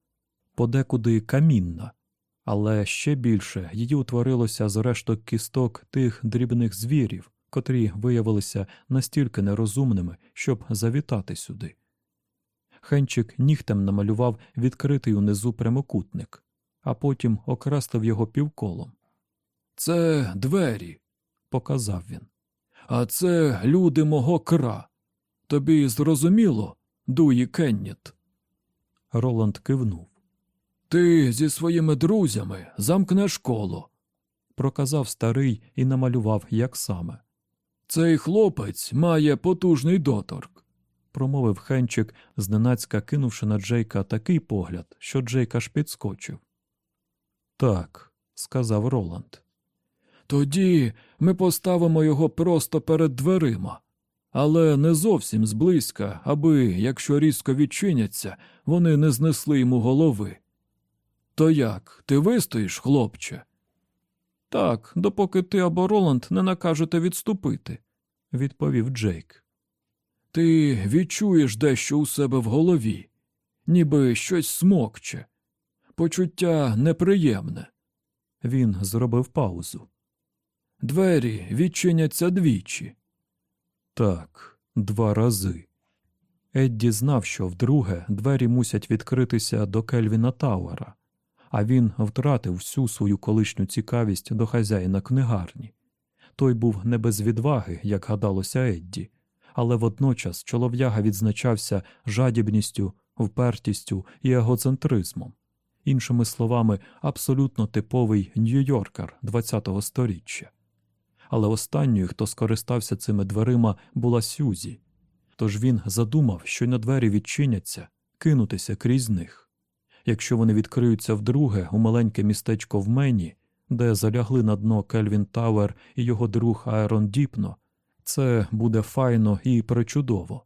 Speaker 1: подекуди камінна, але ще більше її утворилося з решток кісток тих дрібних звірів, котрі виявилися настільки нерозумними, щоб завітати сюди. Хенчик нігтем намалював відкритий унизу прямокутник, а потім окреслив його півколом.
Speaker 2: Це двері,
Speaker 1: Показав він.
Speaker 2: а це люди мого кра. Тобі зрозуміло, Дуї Кенніт?
Speaker 1: Роланд кивнув.
Speaker 2: Ти зі своїми друзями замкнеш коло.
Speaker 1: Проказав старий і намалював, як саме.
Speaker 2: Цей хлопець має потужний доторк.
Speaker 1: Промовив Хенчик, зненацька кинувши на Джейка такий погляд, що Джейк аж підскочив. Так, сказав Роланд.
Speaker 2: Тоді ми поставимо його просто перед дверима, але не зовсім зблизька, аби, якщо різко відчиняться, вони не знесли йому голови. То як, ти вистоїш, хлопче?
Speaker 1: Так, допоки ти або Роланд не накажете відступити, відповів Джейк.
Speaker 2: Ти відчуєш дещо у себе в голові, ніби щось смокче, почуття неприємне.
Speaker 1: Він зробив паузу.
Speaker 2: Двері відчиняться двічі.
Speaker 1: Так, два рази. Едді знав, що вдруге двері мусять відкритися до Кельвіна Тауера, а він втратив всю свою колишню цікавість до хазяїна книгарні. Той був не без відваги, як гадалося Едді, але водночас чолов'яга відзначався жадібністю, впертістю і егоцентризмом. Іншими словами, абсолютно типовий Нью-Йоркер ХХ століття. Але останньою, хто скористався цими дверима, була Сюзі. Тож він задумав, що на двері відчиняться, кинутися крізь них. Якщо вони відкриються вдруге у маленьке містечко в Мені, де залягли на дно Кельвін Тауер і його друг Аерон Діпно, це буде файно і причудово.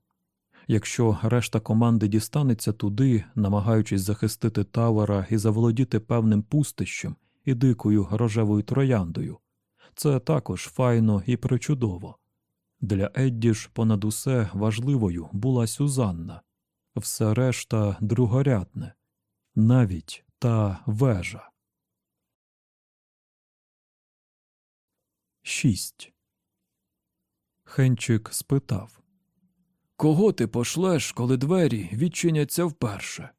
Speaker 1: Якщо решта команди дістанеться туди, намагаючись захистити Тауера і заволодіти певним пустищем і дикою рожевою трояндою, це також файно і причудово. Для Едді ж понад усе важливою була Сюзанна, все решта другорядне, навіть та вежа. 6. Хенчик спитав
Speaker 2: Кого ти пошлеш, коли двері відчиняться вперше?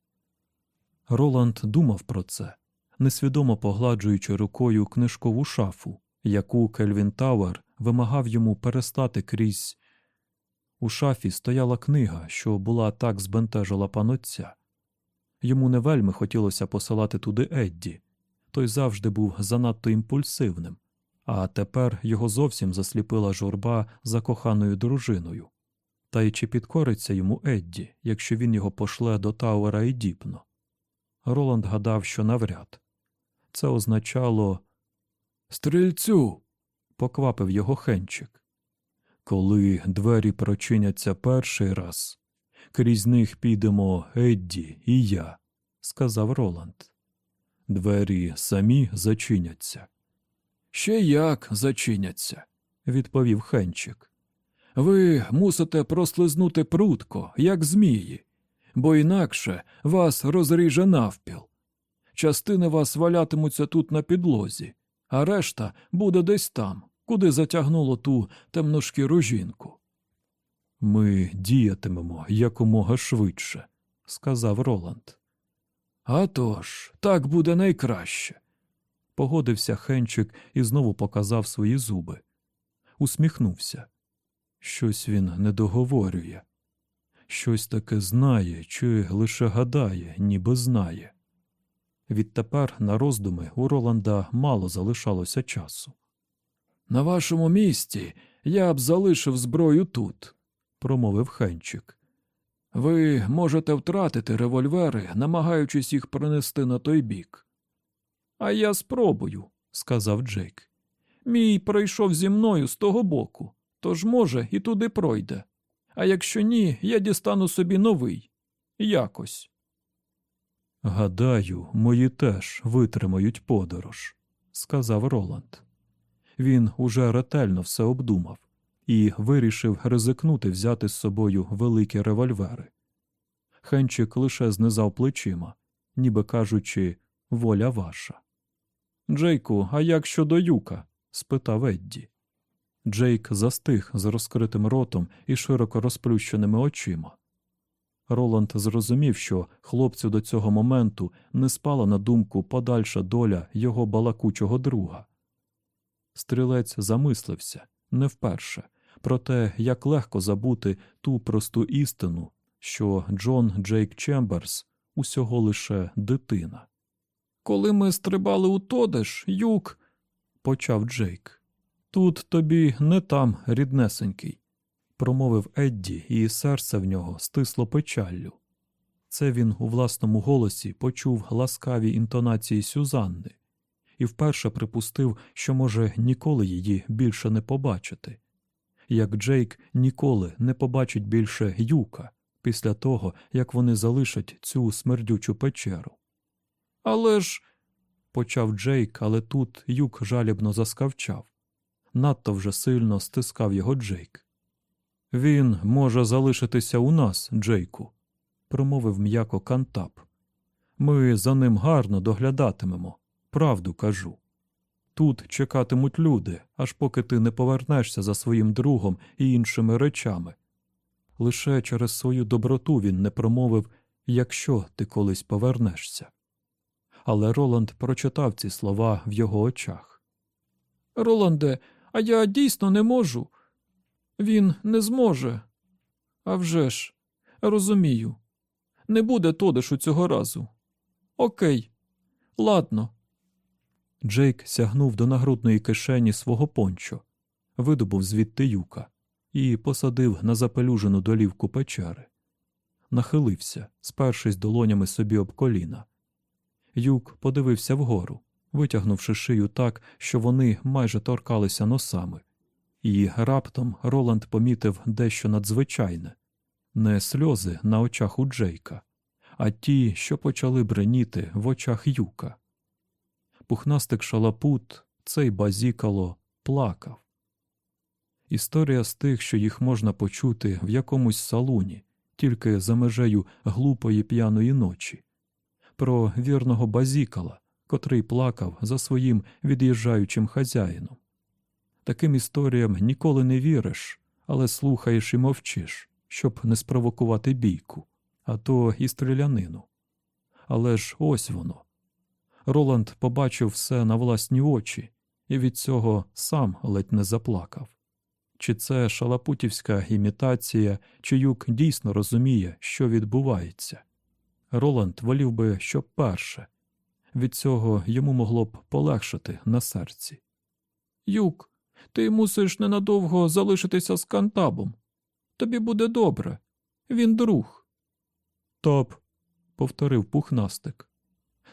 Speaker 1: Роланд думав про це, несвідомо погладжуючи рукою книжкову шафу, яку Кельвін Тауер вимагав йому перетягти крізь. У шафі стояла книга, що була так збентежила панотця. Йому не вельми хотілося посилати туди Едді. Той завжди був занадто імпульсивним, а тепер його зовсім засліпила журба за коханою дружиною. Та й чи підкориться йому Едді, якщо він його пошле до Тауера і Діпно? Роланд гадав, що навряд. Це означало
Speaker 2: Стрільцю.
Speaker 1: поквапив його Хенчик. Коли двері прочиняться перший раз, крізь них підемо Едді і я, сказав Роланд. Двері самі зачиняться,
Speaker 2: Ще як зачиняться.
Speaker 1: відповів Хенчик.
Speaker 2: Ви мусите прослизнути прутко, як змії, бо інакше вас розріже навпіл. Частини вас валятимуться тут на підлозі, а решта буде десь там, куди затягнуло ту темношкіру жінку.
Speaker 1: Ми діятимемо якомога швидше, сказав Роланд.
Speaker 2: «А тож, так буде найкраще.
Speaker 1: Погодився Хенчик і знову показав свої зуби. Усміхнувся. Щось він не договорює. Щось таке знає чи лише гадає, ніби знає. Відтепер на роздуми у Роланда мало залишалося часу.
Speaker 2: На вашому місці я б залишив зброю тут,
Speaker 1: промовив Хенчик.
Speaker 2: Ви можете втратити револьвери, намагаючись їх принести на той бік. А я спробую, сказав Джейк. Мій пройшов зі мною з того боку, тож, може, і туди пройде. А якщо ні, я дістану собі новий. Якось.
Speaker 1: Гадаю, мої теж витримають подорож, сказав Роланд. Він уже ретельно все обдумав і вирішив ризикнути взяти з собою великі револьвери. Хенчик лише знизав плечима, ніби кажучи, воля ваша. Джейку, а як щодо юка? спитав Едді. Джейк застиг з розкритим ротом і широко розплющеними очима. Роланд зрозумів, що хлопцю до цього моменту не спала на думку подальша доля його балакучого друга. Стрілець замислився не вперше про те, як легко забути ту просту істину, що Джон Джейк Чемберс усього лише дитина.
Speaker 2: Коли ми стрибали у Тодеш, юк,
Speaker 1: почав Джейк. Тут тобі не там, ріднесенький, промовив Едді, і серце в нього стисло печаллю. Це він у власному голосі почув ласкаві інтонації Сюзанни і вперше припустив, що може ніколи її більше не побачити, як Джейк ніколи не побачить більше юка після того, як вони залишать цю смердючу печеру.
Speaker 2: Але ж.
Speaker 1: почав Джейк, але тут юк жалібно заскавчав. Надто вже сильно стискав його Джейк. Він може залишитися у нас, Джейку, промовив м'яко Кантап. Ми за ним гарно доглядатимемо, правду кажу. Тут чекатимуть люди, аж поки ти не повернешся за своїм другом і іншими речами. Лише через свою доброту він не промовив, якщо ти колись повернешся. Але Роланд прочитав ці слова в його очах.
Speaker 2: Роланде, а я дійсно не можу. Він не зможе. А вже ж, розумію. Не буде Тодишу цього разу. Окей, ладно.
Speaker 1: Джейк сягнув до нагрудної кишені свого пончо, видобув звідти юка і посадив на запелюжену долівку печери. Нахилився, спершись долонями собі об коліна. Юк подивився вгору, витягнувши шию так, що вони майже торкалися носами. І раптом Роланд помітив дещо надзвичайне не сльози на очах у Джейка, а ті, що почали бреніти в очах юка. Пухнастик шалапут, цей базікало, плакав. Історія з тих, що їх можна почути в якомусь салуні, тільки за межею глупої п'яної ночі, про вірного базікала, котрий плакав за своїм від'їжджаючим хазяїном. Таким історіям ніколи не віриш, але слухаєш і мовчиш, щоб не спровокувати бійку, а то і стрілянину. Але ж ось воно. Роланд побачив все на власні очі і від цього сам ледь не заплакав. Чи це шалапутівська імітація, чи юк дійсно розуміє, що відбувається? Роланд волів би, щоб перше. Від цього йому могло б полегшити на серці.
Speaker 2: Юк, ти мусиш ненадовго залишитися з кантабом. Тобі буде добре. Він друг.
Speaker 1: Топ, повторив пухнастик.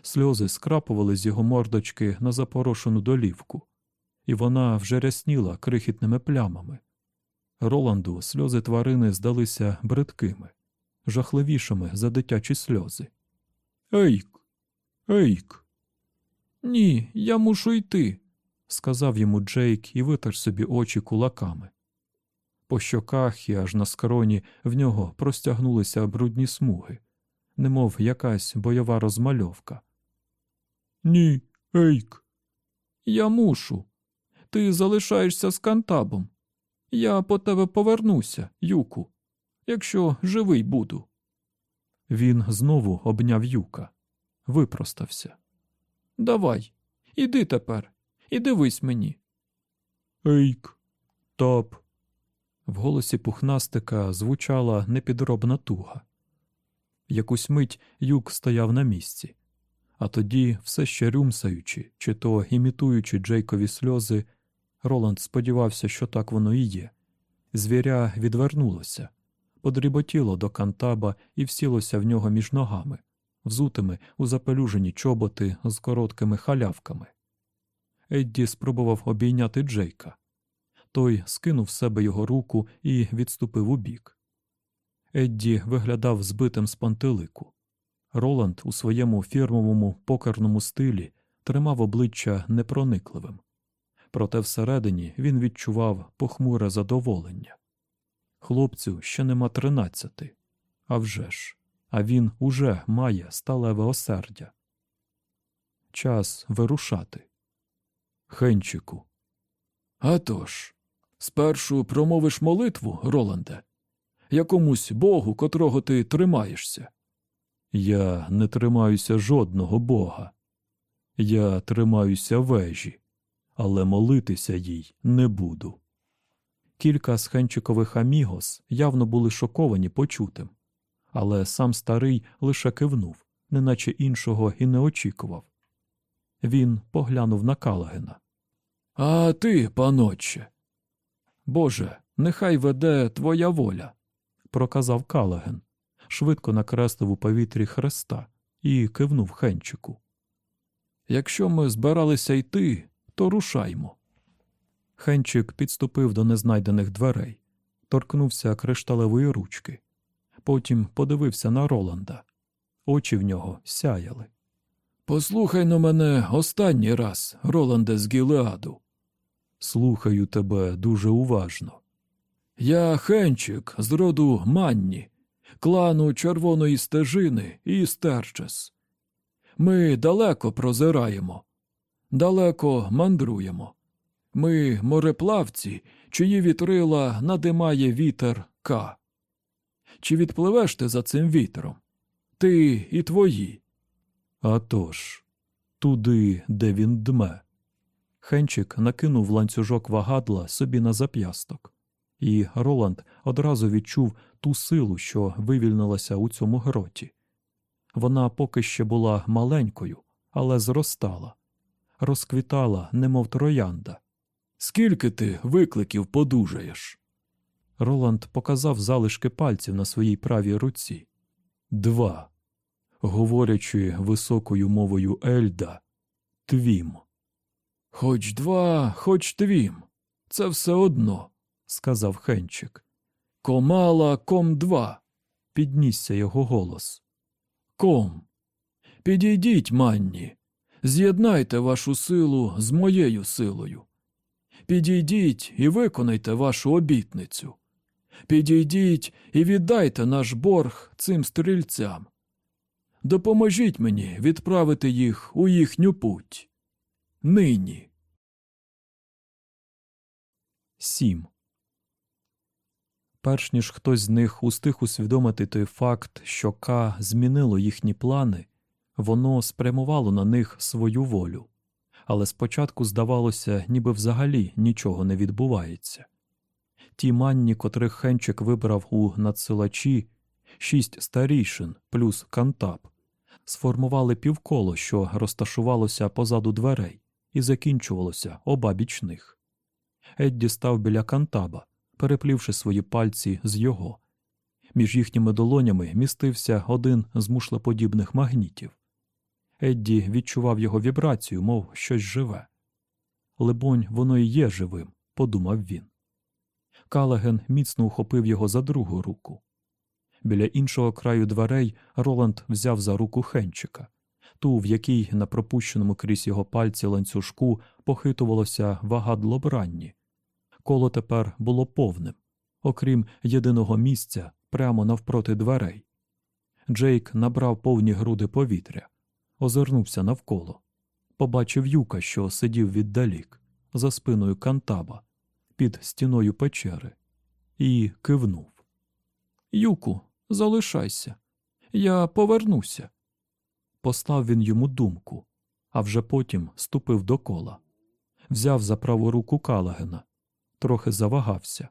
Speaker 1: Сльози скрапували з його мордочки на запорошену долівку, і вона вже рясніла крихітними плямами. Роланду сльози тварини здалися бридкими, жахливішими за дитячі сльози. Ейк, ейк.
Speaker 2: Ні, я мушу йти,
Speaker 1: сказав йому Джейк і витер собі очі кулаками. По щоках і аж на скроні в нього простягнулися брудні смуги, немов якась бойова розмальовка. Ні, Ейк.
Speaker 2: Я мушу. Ти залишаєшся з кантабом. Я по тебе повернуся, юку, якщо живий буду.
Speaker 1: Він знову обняв юка, випростався.
Speaker 2: Давай, іди тепер, і дивись мені.
Speaker 1: Ейк, топ. В голосі пухнастика звучала непідробна туга. Якусь мить юк стояв на місці, а тоді, все ще рюмсаючи, чи то імітуючи Джейкові сльози, Роланд сподівався, що так воно і є. Звіря відвернулося, подріботіло до кантаба і всілося в нього між ногами, взутими у запелюжені чоботи з короткими халявками. Едді спробував обійняти Джейка. Той скинув з себе його руку і відступив убік. Едді виглядав збитим з пантелику. Роланд у своєму фірмовому покерному стилі тримав обличчя непроникливим. Проте всередині він відчував похмуре задоволення. Хлопцю ще нема тринадцяти. А вже ж, а він уже має сталеве осердя. Час вирушати. Хенчику.
Speaker 2: «А тож, спершу промовиш молитву, Роланде, якомусь богу, котрого ти тримаєшся.
Speaker 1: Я не тримаюся жодного бога. Я тримаюся вежі, але молитися їй не буду. Кілька з амігос явно були шоковані почутим, але сам старий лише кивнув, неначе іншого і не очікував. Він поглянув на Калагена.
Speaker 2: А ти, панотче. Боже, нехай веде твоя воля.
Speaker 1: проказав Калаген, швидко накреслив у повітрі хреста і кивнув хенчику.
Speaker 2: Якщо ми збиралися йти, то рушаймо.
Speaker 1: Хенчик підступив до незнайдених дверей, торкнувся кришталевої ручки. Потім подивився на Роланда. Очі в нього сяяли.
Speaker 2: Послухай на мене останній раз, Роланде з Гілеаду.
Speaker 1: Слухаю тебе дуже уважно.
Speaker 2: Я Хенчик з роду Манні, клану Червоної стежини і Стерчес. Ми далеко прозираємо, далеко мандруємо. Ми мореплавці, чиї вітрила надимає вітер К. Чи відпливеш ти за цим вітром? Ти і твої.
Speaker 1: А тож, туди, де він дме. Хенчик накинув ланцюжок вагадла собі на зап'ясток, і Роланд одразу відчув ту силу, що вивільнилася у цьому гроті. Вона поки ще була маленькою, але зростала, розквітала, немов троянда.
Speaker 2: Скільки ти викликів подужаєш?
Speaker 1: Роланд показав залишки пальців на своїй правій руці. Два. Говорячи високою мовою Ельда, твім.
Speaker 2: Хоч два, хоч твім. Це все одно,
Speaker 1: сказав Хенчик.
Speaker 2: Комала ком два.
Speaker 1: Піднісся його голос.
Speaker 2: Ком. Підійдіть, манні, з'єднайте вашу силу з моєю силою. Підійдіть і виконайте вашу обітницю. Підійдіть і віддайте наш борг цим стрільцям. Допоможіть мені відправити їх у їхню путь. Нині.
Speaker 1: 7. Перш ніж хтось з них устиг усвідомити той факт, що К змінило їхні плани, воно спрямувало на них свою волю. Але спочатку здавалося, ніби взагалі нічого не відбувається. Ті манні, котрих Хенчик вибрав у надсилачі, шість старійшин плюс кантап, сформували півколо, що розташувалося позаду дверей, і закінчувалося обабіч них. Едді став біля кантаба, переплівши свої пальці з його. Між їхніми долонями містився один з мушлеподібних магнітів. Едді відчував його вібрацію, мов щось живе. Либонь, воно і є живим, подумав він. Калаген міцно ухопив його за другу руку. Біля іншого краю дверей Роланд взяв за руку Хенчика, ту, в якій на пропущеному крізь його пальці ланцюжку похитувалося вагадло бранні. Коло тепер було повним, окрім єдиного місця прямо навпроти дверей. Джейк набрав повні груди повітря, озирнувся навколо, побачив юка, що сидів віддалік, за спиною кантаба, під стіною печери, і кивнув. Юку, залишайся, я повернуся. Послав він йому думку, а вже потім ступив до кола, взяв за праву руку Калагена, трохи завагався,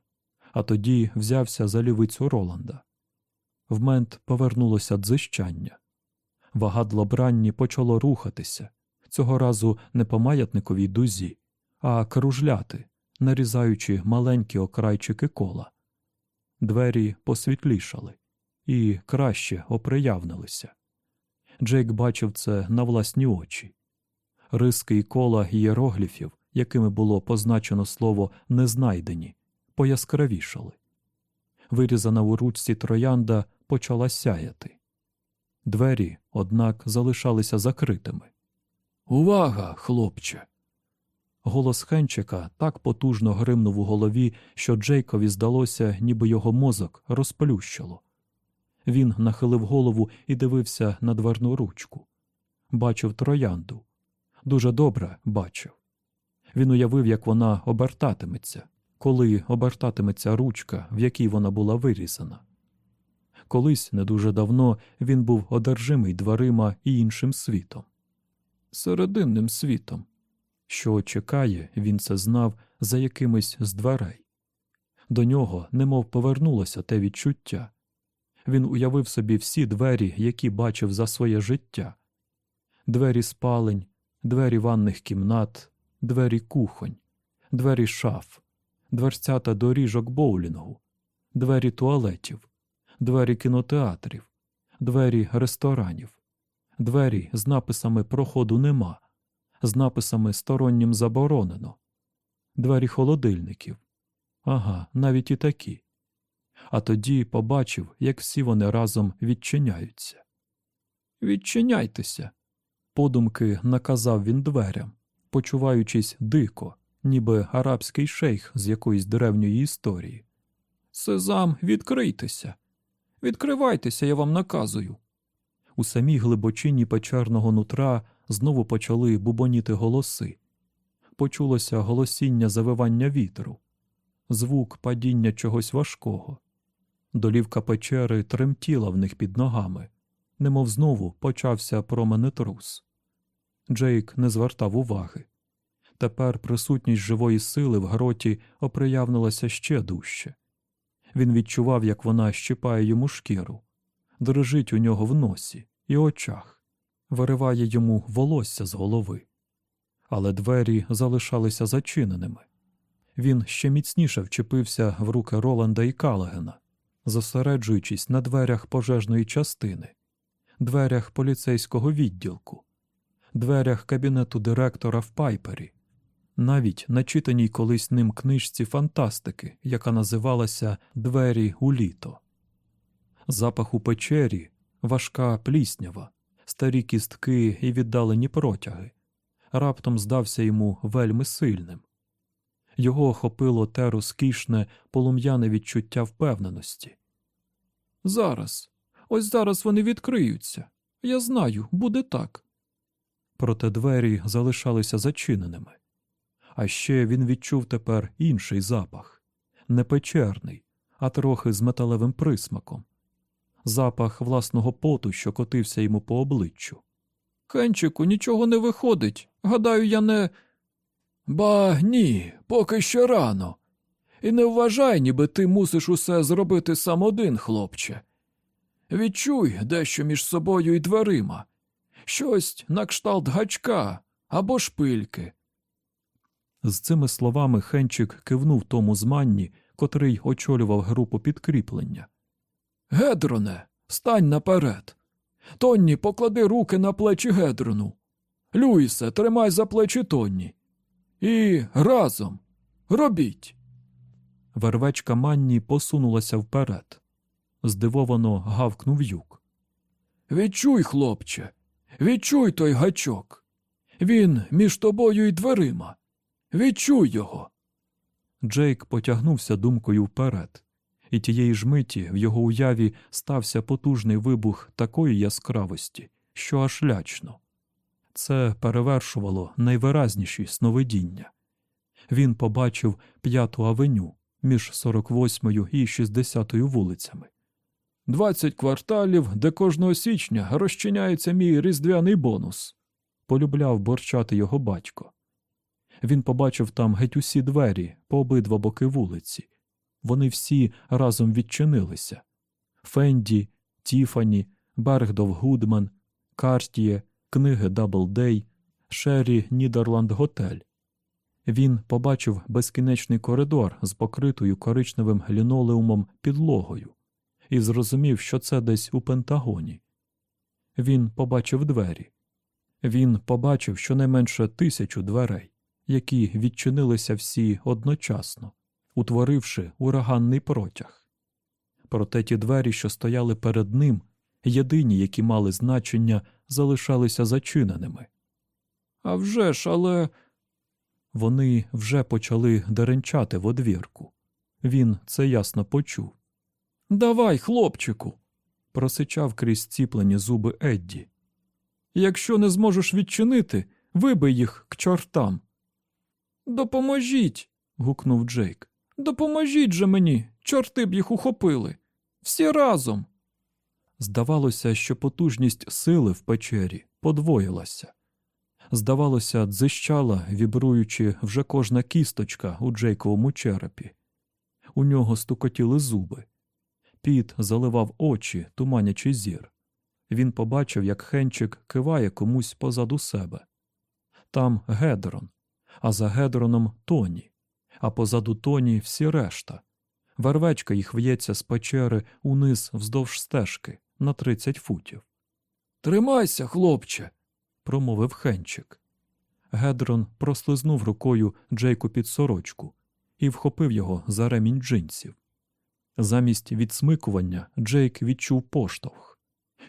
Speaker 1: а тоді взявся за лівицю Роланда. В мент повернулося дзищання. Вагадло бранні почало рухатися, цього разу не по маятниковій дузі, а кружляти, нарізаючи маленькі окрайчики кола. Двері посвітлішали і краще оприявнилися. Джейк бачив це на власні очі. Риски і кола ієрогліфів, якими було позначено слово незнайдені, пояскравішали. Вирізана у ручці троянда почала сяяти. Двері, однак, залишалися закритими.
Speaker 2: Увага, хлопче.
Speaker 1: Голос Хенчика так потужно гримнув у голові, що Джейкові здалося, ніби його мозок розплющило. Він нахилив голову і дивився на дверну ручку. Бачив троянду. Дуже добре бачив. Він уявив, як вона обертатиметься, коли обертатиметься ручка, в якій вона була вирізана. Колись не дуже давно він був одержимий дверима і іншим світом, серединним світом. Що чекає, він це знав за якимись з дверей. До нього немов повернулося те відчуття. Він уявив собі всі двері, які бачив за своє життя двері спалень, двері ванних кімнат, двері кухонь, двері шаф, дверцята доріжок боулінгу, двері туалетів, двері кінотеатрів, двері ресторанів, двері з написами Проходу нема, з написами Стороннім заборонено, двері холодильників. Ага, навіть і такі. А тоді побачив, як всі вони разом відчиняються. Відчиняйтеся, подумки наказав він дверям, почуваючись дико, ніби арабський шейх з якоїсь древньої історії. Сезам, відкрийтеся. Відкривайтеся, я вам наказую. У самій глибочині печерного нутра знову почали бубоніти голоси. Почулося голосіння завивання вітру, звук падіння чогось важкого. Долівка печери тремтіла в них під ногами, немов знову почався променетрус. Джейк не звертав уваги. Тепер присутність живої сили в гроті оприявнилася ще дужче. Він відчував, як вона щипає йому шкіру, дрижить у нього в носі і очах, вириває йому волосся з голови. Але двері залишалися зачиненими. Він ще міцніше вчепився в руки Роланда і Калагена, зосереджуючись на дверях пожежної частини, дверях поліцейського відділку, дверях кабінету директора в Пайпері, навіть начитаній колись ним книжці фантастики, яка називалася Двері у літо. Запах у печері, важка пліснява, старі кістки і віддалені протяги, раптом здався йому вельми сильним. Його охопило те розкішне, полум'яне відчуття впевненості. Зараз, ось зараз вони відкриються. Я знаю, буде так. Проте двері залишалися зачиненими. А ще він відчув тепер інший запах не печерний, а трохи з металевим присмаком, запах власного поту, що котився йому по обличчю. Хенчику, нічого не виходить. Гадаю, я не. Ба ні, поки що рано. І не вважай, ніби ти мусиш усе зробити сам один, хлопче. Відчуй дещо між собою і дверима, щось на кшталт гачка або шпильки. З цими словами Хенчик кивнув тому зманні, котрий очолював групу підкріплення. Гедроне, стань наперед. Тонні, поклади руки на плечі Гедрону. Люїсе, тримай за плечі Тонні. І разом робіть. Вервечка Манні посунулася вперед. Здивовано гавкнув юк. Відчуй, хлопче, відчуй той гачок. Він між тобою і дверима. Відчуй його. Джейк потягнувся думкою вперед, і тієї ж миті в його уяві стався потужний вибух такої яскравості, що аж лячно. Це перевершувало найвиразніші сновидіння. Він побачив п'яту авеню між 48 і 60 вулицями. Двадцять кварталів, де кожного січня розчиняється мій різдвяний бонус, полюбляв борчати його батько. Він побачив там геть усі двері по обидва боки вулиці. Вони всі разом відчинилися Фенді, Тіфані, Бергдов Гудман, Картіє, книги Даблдей, Шері Нідерланд Готель. Він побачив безкінечний коридор з покритою коричневим лінолеумом підлогою і зрозумів, що це десь у Пентагоні. Він побачив двері. Він побачив щонайменше тисячу дверей, які відчинилися всі одночасно, утворивши ураганний протяг. Проте ті двері, що стояли перед ним, єдині, які мали значення, залишалися зачиненими.
Speaker 2: А вже ж, але.
Speaker 1: Вони вже почали деренчати в одвірку. Він це ясно почув.
Speaker 2: Давай, хлопчику,
Speaker 1: Просичав крізь ціплені зуби Едді.
Speaker 2: якщо не зможеш відчинити, вибий їх к чортам. Допоможіть.
Speaker 1: гукнув Джейк.
Speaker 2: Допоможіть же мені, чорти б їх ухопили. Всі разом.
Speaker 1: Здавалося, що потужність сили в печері подвоїлася. Здавалося, дзищала, вібруючи вже кожна кісточка у Джейковому черепі. У нього стукотіли зуби. Піт заливав очі, туманячи зір. Він побачив, як Хенчик киває комусь позаду себе. Там Гедрон, а за Гедроном Тоні, а позаду Тоні всі решта. Вервечка їх в'ється з печери униз вздовж стежки на 30 футів.
Speaker 2: Тримайся, хлопче.
Speaker 1: промовив Хенчик. Гедрон прослизнув рукою Джейку під сорочку і вхопив його за ремінь джинсів. Замість відсмикування Джейк відчув поштовх.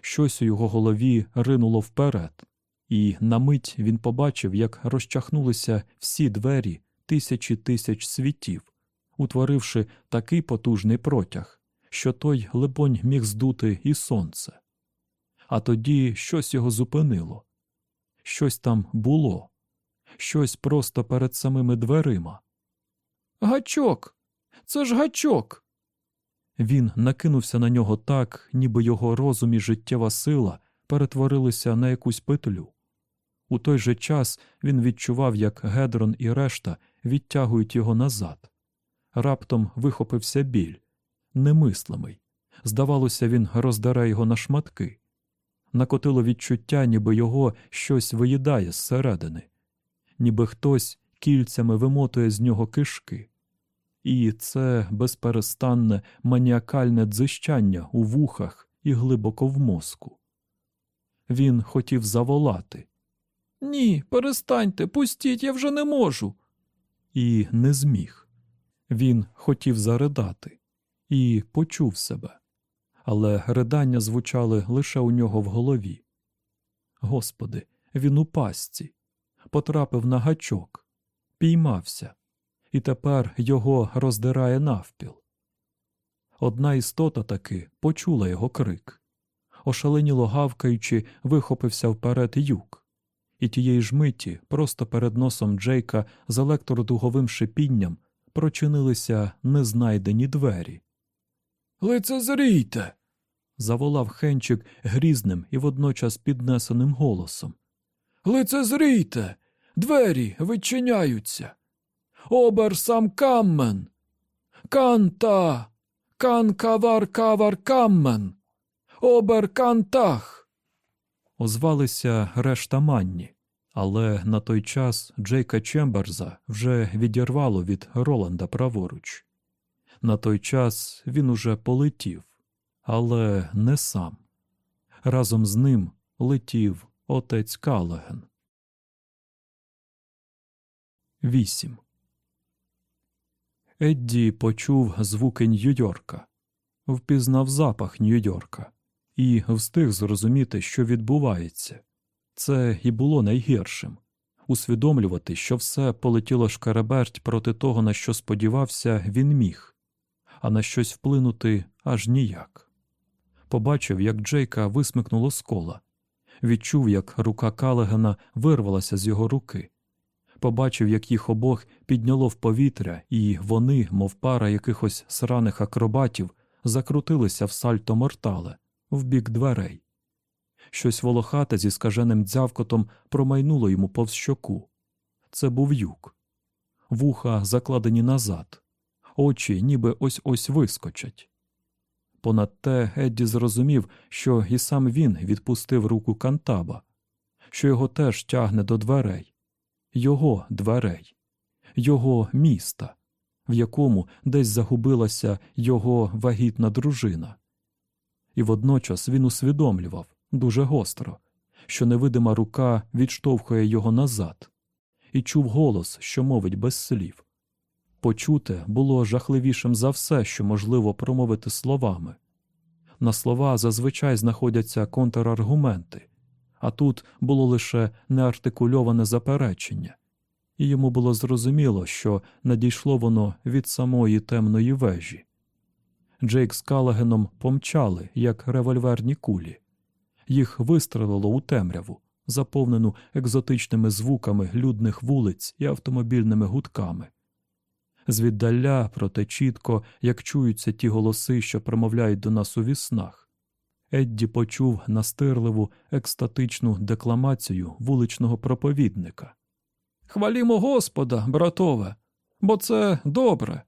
Speaker 1: Щось у його голові ринуло вперед, і на мить він побачив, як розчахнулися всі двері тисячі тисяч світів, утворивши такий потужний протяг, що той, либонь, міг здути і сонце. А тоді щось його зупинило. Щось там було, щось просто перед самими дверима.
Speaker 2: Гачок. Це ж гачок.
Speaker 1: Він накинувся на нього так, ніби його розум і життєва сила перетворилися на якусь петлю. У той же час він відчував, як Гедрон і решта відтягують його назад. Раптом вихопився біль, немислимий. Здавалося, він роздере його на шматки. Накотило відчуття, ніби його щось виїдає зсередини, ніби хтось кільцями вимотує з нього кишки. І це безперестанне маніакальне дзищання у вухах і глибоко в мозку. Він хотів заволати
Speaker 2: Ні, перестаньте, пустіть, я вже не можу.
Speaker 1: і не зміг. Він хотів заридати і почув себе, але ридання звучали лише у нього в голові. Господи, він у пастці, потрапив на гачок, піймався, і тепер його роздирає навпіл. Одна істота таки почула його крик. Ошаленіло гавкаючи, вихопився вперед юк, і тієї ж миті, просто перед носом Джейка з електродуговим шипінням прочинилися незнайдені двері.
Speaker 2: Лицезрійте.
Speaker 1: Заволав Хенчик грізним і водночас піднесеним голосом.
Speaker 2: Лицезрійте. Двері відчиняються. Обер сам каммен. Канта. Кан кавар кавар каммен. Обер кантах.
Speaker 1: Озвалися решта манні, але на той час Джейка Чемберза вже відірвало від Роланда праворуч. На той час він уже полетів, але не сам. Разом з ним летів отець Калаген. 8. Едді почув звуки Нью-Йорка, впізнав запах Нью-Йорка і встиг зрозуміти, що відбувається. Це і було найгіршим усвідомлювати, що все полетіло шкареберть проти того, на що сподівався, він міг, а на щось вплинути аж ніяк. Побачив, як Джейка висмикнуло з кола, відчув, як рука Калегена вирвалася з його руки. Побачив, як їх обох підняло в повітря, і вони, мов пара якихось сраних акробатів, закрутилися в сальто мортале, в бік дверей. Щось волохате зі скаженим дзявкотом промайнуло йому повз щоку. Це був юк. Вуха закладені назад, очі ніби ось ось вискочать. Понад те Едді зрозумів, що і сам він відпустив руку Кантаба, що його теж тягне до дверей, його дверей, його міста, в якому десь загубилася його вагітна дружина. І водночас він усвідомлював дуже гостро, що невидима рука відштовхує його назад, і чув голос, що мовить без слів. Почуте було жахливішим за все, що можливо промовити словами. На слова зазвичай знаходяться контраргументи, а тут було лише неартикульоване заперечення, і йому було зрозуміло, що надійшло воно від самої темної вежі. Джейк з Калагеном помчали, як револьверні кулі. Їх вистрелило у темряву, заповнену екзотичними звуками людних вулиць і автомобільними гудками. Звіддаля, проте чітко, як чуються ті голоси, що промовляють до нас у віснах. Едді почув настирливу, екстатичну декламацію вуличного проповідника.
Speaker 2: Хвалімо Господа, братове, бо це добре.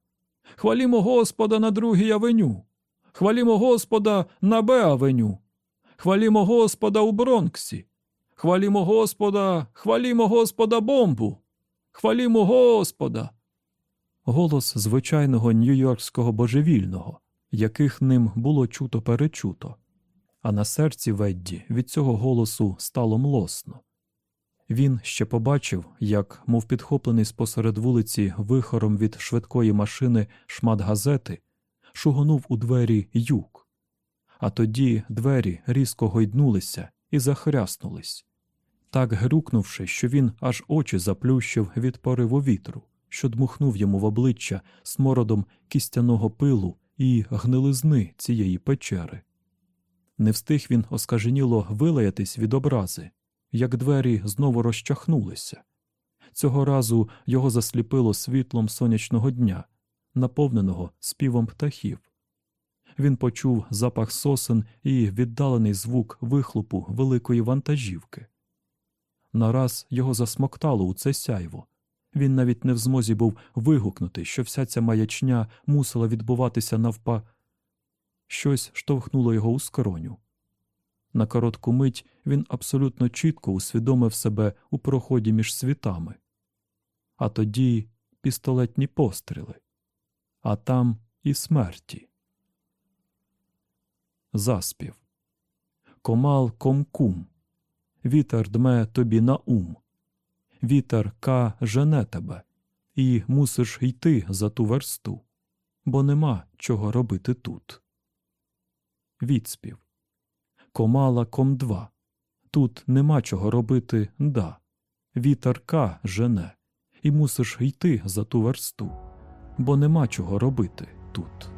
Speaker 2: Хвалімо Господа на другій авеню. Хвалімо Господа на Б авеню. Хвалімо Господа у Бронксі. Хвалімо Господа, хвалімо Господа бомбу. Хвалімо Господа.
Speaker 1: Голос звичайного нью-йоркського божевільного, яких ним було чуто перечуто, а на серці Ведді від цього голосу стало млосно. Він ще побачив, як, мов підхоплений спосеред вулиці вихором від швидкої машини шмат газети, шугонув у двері юк. А тоді двері різко гойднулися і захряснулись, так грюкнувши, що він аж очі заплющив від пориву вітру, що дмухнув йому в обличчя смородом кістяного пилу і гнилизни цієї печери. Не встиг він оскаженіло вилаятись від образи, як двері знову розчахнулися. Цього разу його засліпило світлом сонячного дня, наповненого співом птахів. Він почув запах сосен і віддалений звук вихлопу великої вантажівки. Нараз його засмоктало у це сяйво. Він навіть не в змозі був вигукнути, що вся ця маячня мусила відбуватися навпа. Щось штовхнуло його у скроню. На коротку мить він абсолютно чітко усвідомив себе у проході між світами. А тоді пістолетні постріли, а там і смерті. Заспів. Комал комкум. Вітер дме тобі на ум. Вітер ка жене тебе, і мусиш йти за ту версту, бо нема чого робити тут. Відспів. Комала ком два. Тут нема чого робити да. Вітер ка жене, і мусиш йти за ту версту, бо нема чого робити тут.